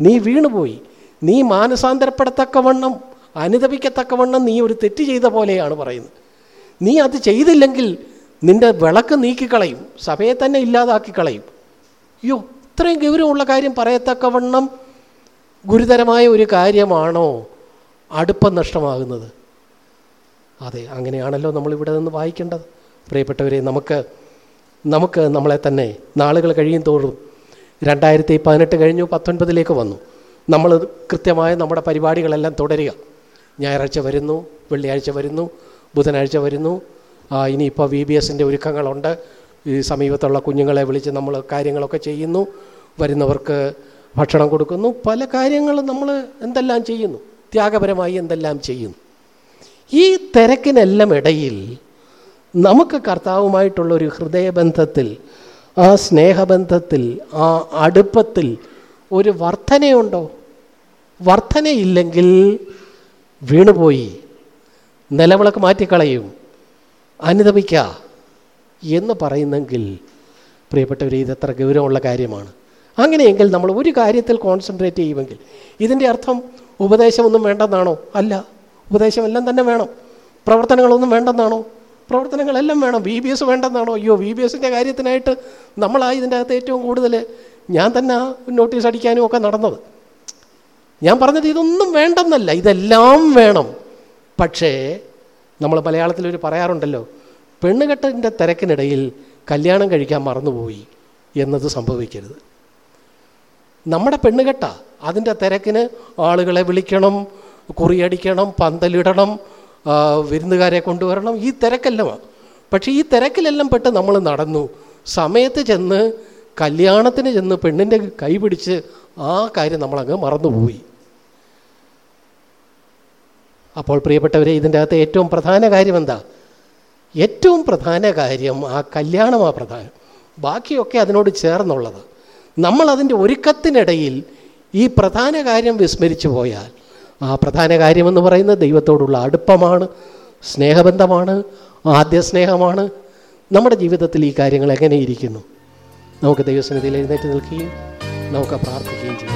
Speaker 1: നീ വീണുപോയി. നീ മാനസാന്തരപ്പെടത്തക്കവണ്ണം അനുദപിക്കത്തക്കവണ്ണം നീ ഒരു തെറ്റ് ചെയ്ത പോലെയാണ് പറയുന്നത്. നീ അത് ചെയ്തില്ലെങ്കിൽ നിന്റെ വിളക്ക് നീക്കിക്കളയും സഭയെ തന്നെ ഇല്ലാതാക്കി കളയും അയ്യോ ഇത്രയും ഗൗരവമുള്ള കാര്യം പറയത്തക്കവണ്ണം ഗുരുതരമായ ഒരു കാര്യമാണോ അടുപ്പം നഷ്ടമാകുന്നത്? അതെ അങ്ങനെയാണല്ലോ നമ്മളിവിടെ നിന്ന് വായിക്കേണ്ടത്. പ്രിയപ്പെട്ടവരെ നമുക്ക് നമുക്ക് നമ്മളെ തന്നെ നാളുകൾ കഴിയും തോറും രണ്ടായിരത്തി പതിനെട്ട് കഴിഞ്ഞു പത്തൊൻപതിലേക്ക് വന്നു. നമ്മൾ കൃത്യമായ നമ്മുടെ പരിപാടികളെല്ലാം തുടരുക. ഞായറാഴ്ച വരുന്നു വെള്ളിയാഴ്ച വരുന്നു ബുധനാഴ്ച വരുന്നു. ഇനിയിപ്പോൾ വി ബി എസിന്റെ ഒരുക്കങ്ങളുണ്ട്. ഈ സമീപത്തുള്ള കുഞ്ഞുങ്ങളെ വിളിച്ച് നമ്മൾ കാര്യങ്ങളൊക്കെ ചെയ്യുന്നു. വരുന്നവർക്ക് ഭക്ഷണം കൊടുക്കുന്നു. പല കാര്യങ്ങളും നമ്മൾ എന്തെല്ലാം ചെയ്യുന്നു? ത്യാഗപരമായി എന്തെല്ലാം ചെയ്യുന്നു? ഈ തിരക്കിനെല്ലാം ഇടയിൽ നമുക്ക് കർത്താവുമായിട്ടുള്ളൊരു ഹൃദയബന്ധത്തിൽ ആ സ്നേഹബന്ധത്തിൽ ആ അടുപ്പത്തിൽ ഒരു വർധനയുണ്ടോ വർധനയില്ലെങ്കിൽ വീണുപോയി നിലവിളക്ക് മാറ്റിക്കളയും അനുദപിക്ക എന്ന് പറയുന്നെങ്കിൽ പ്രിയപ്പെട്ടവർ ഇതത്ര ഗൗരവമുള്ള കാര്യമാണ്. അങ്ങനെയെങ്കിൽ നമ്മൾ ഒരു കാര്യത്തിൽ കോൺസെൻട്രേറ്റ് ചെയ്യുമെങ്കിൽ ഇതിന്റെ അർത്ഥം ഉപദേശമൊന്നും വേണ്ടെന്നാണോ? അല്ല. ഉപദേശമെല്ലാം തന്നെ വേണം. പ്രവർത്തനങ്ങളൊന്നും വേണ്ടെന്നാണോ? പ്രവർത്തനങ്ങളെല്ലാം വേണം. വി ബി എസ് വേണ്ടെന്നാണോ? അയ്യോ വി ബി എസിന്റെ കാര്യത്തിനായിട്ട് നമ്മളാ ഇതിന്റെ അകത്ത് ഏറ്റവും കൂടുതൽ ഞാൻ തന്നെ നോട്ടീസ് അടിക്കാനും ഒക്കെ നടന്നത്. ഞാൻ പറഞ്ഞത് ഇതൊന്നും വേണ്ടെന്നല്ല ഇതെല്ലാം വേണം. പക്ഷേ നമ്മൾ മലയാളത്തിൽ ഒരു പറയാറുണ്ടല്ലോ പെണ്ണുകെട്ടിന്റെ തിരക്കിനിടയിൽ കല്യാണം കഴിക്കാൻ മറന്നുപോയി എന്നത് സംഭവിക്കരുത്. നമ്മുടെ പെണ്ണുകെട്ട അതിന്റെ തിരക്കിന് ആളുകളെ വിളിക്കണം കുറിയടിക്കണം പന്തലിടണം വിരുന്നുകാരെ കൊണ്ടുവരണം ഈ തിരക്കെല്ലാമാണ് പക്ഷേ ഈ തിരക്കിലെല്ലാം പെട്ട് നമ്മൾ നടന്നു. സമയത്ത് ചെന്ന് കല്യാണത്തിന് ചെന്ന് പെണ്ണിന്റെ കൈ പിടിച്ച് ആ കാര്യം നമ്മളങ്ങ് മറന്നുപോയി. അപ്പോൾ പ്രിയപ്പെട്ടവരെ ഇതിന്റെ അകത്ത് ഏറ്റവും പ്രധാന കാര്യം എന്താ? ഏറ്റവും പ്രധാന കാര്യം ആ കല്യാണമാണ് പ്രധാനം ബാക്കിയൊക്കെ അതിനോട് ചേർന്നുള്ളത്. നമ്മൾ അതിന്റെ ഒരുക്കത്തിനിടയിൽ ഈ പ്രധാന കാര്യം വിസ്മരിച്ചു പോയാൽ ആ പ്രധാന കാര്യമെന്ന് പറയുന്നത് ദൈവത്തോടുള്ള അടുപ്പമാണ് സ്നേഹബന്ധമാണ് ആദ്യ സ്നേഹമാണ്. നമ്മുടെ ജീവിതത്തിൽ ഈ കാര്യങ്ങൾ എങ്ങനെയിരിക്കുന്നു നമുക്ക് ദൈവസന്നിധിയിൽ എഴുന്നേറ്റ് നിൽക്കുകയും നമുക്ക് പ്രാർത്ഥിക്കുകയും ചെയ്യാം.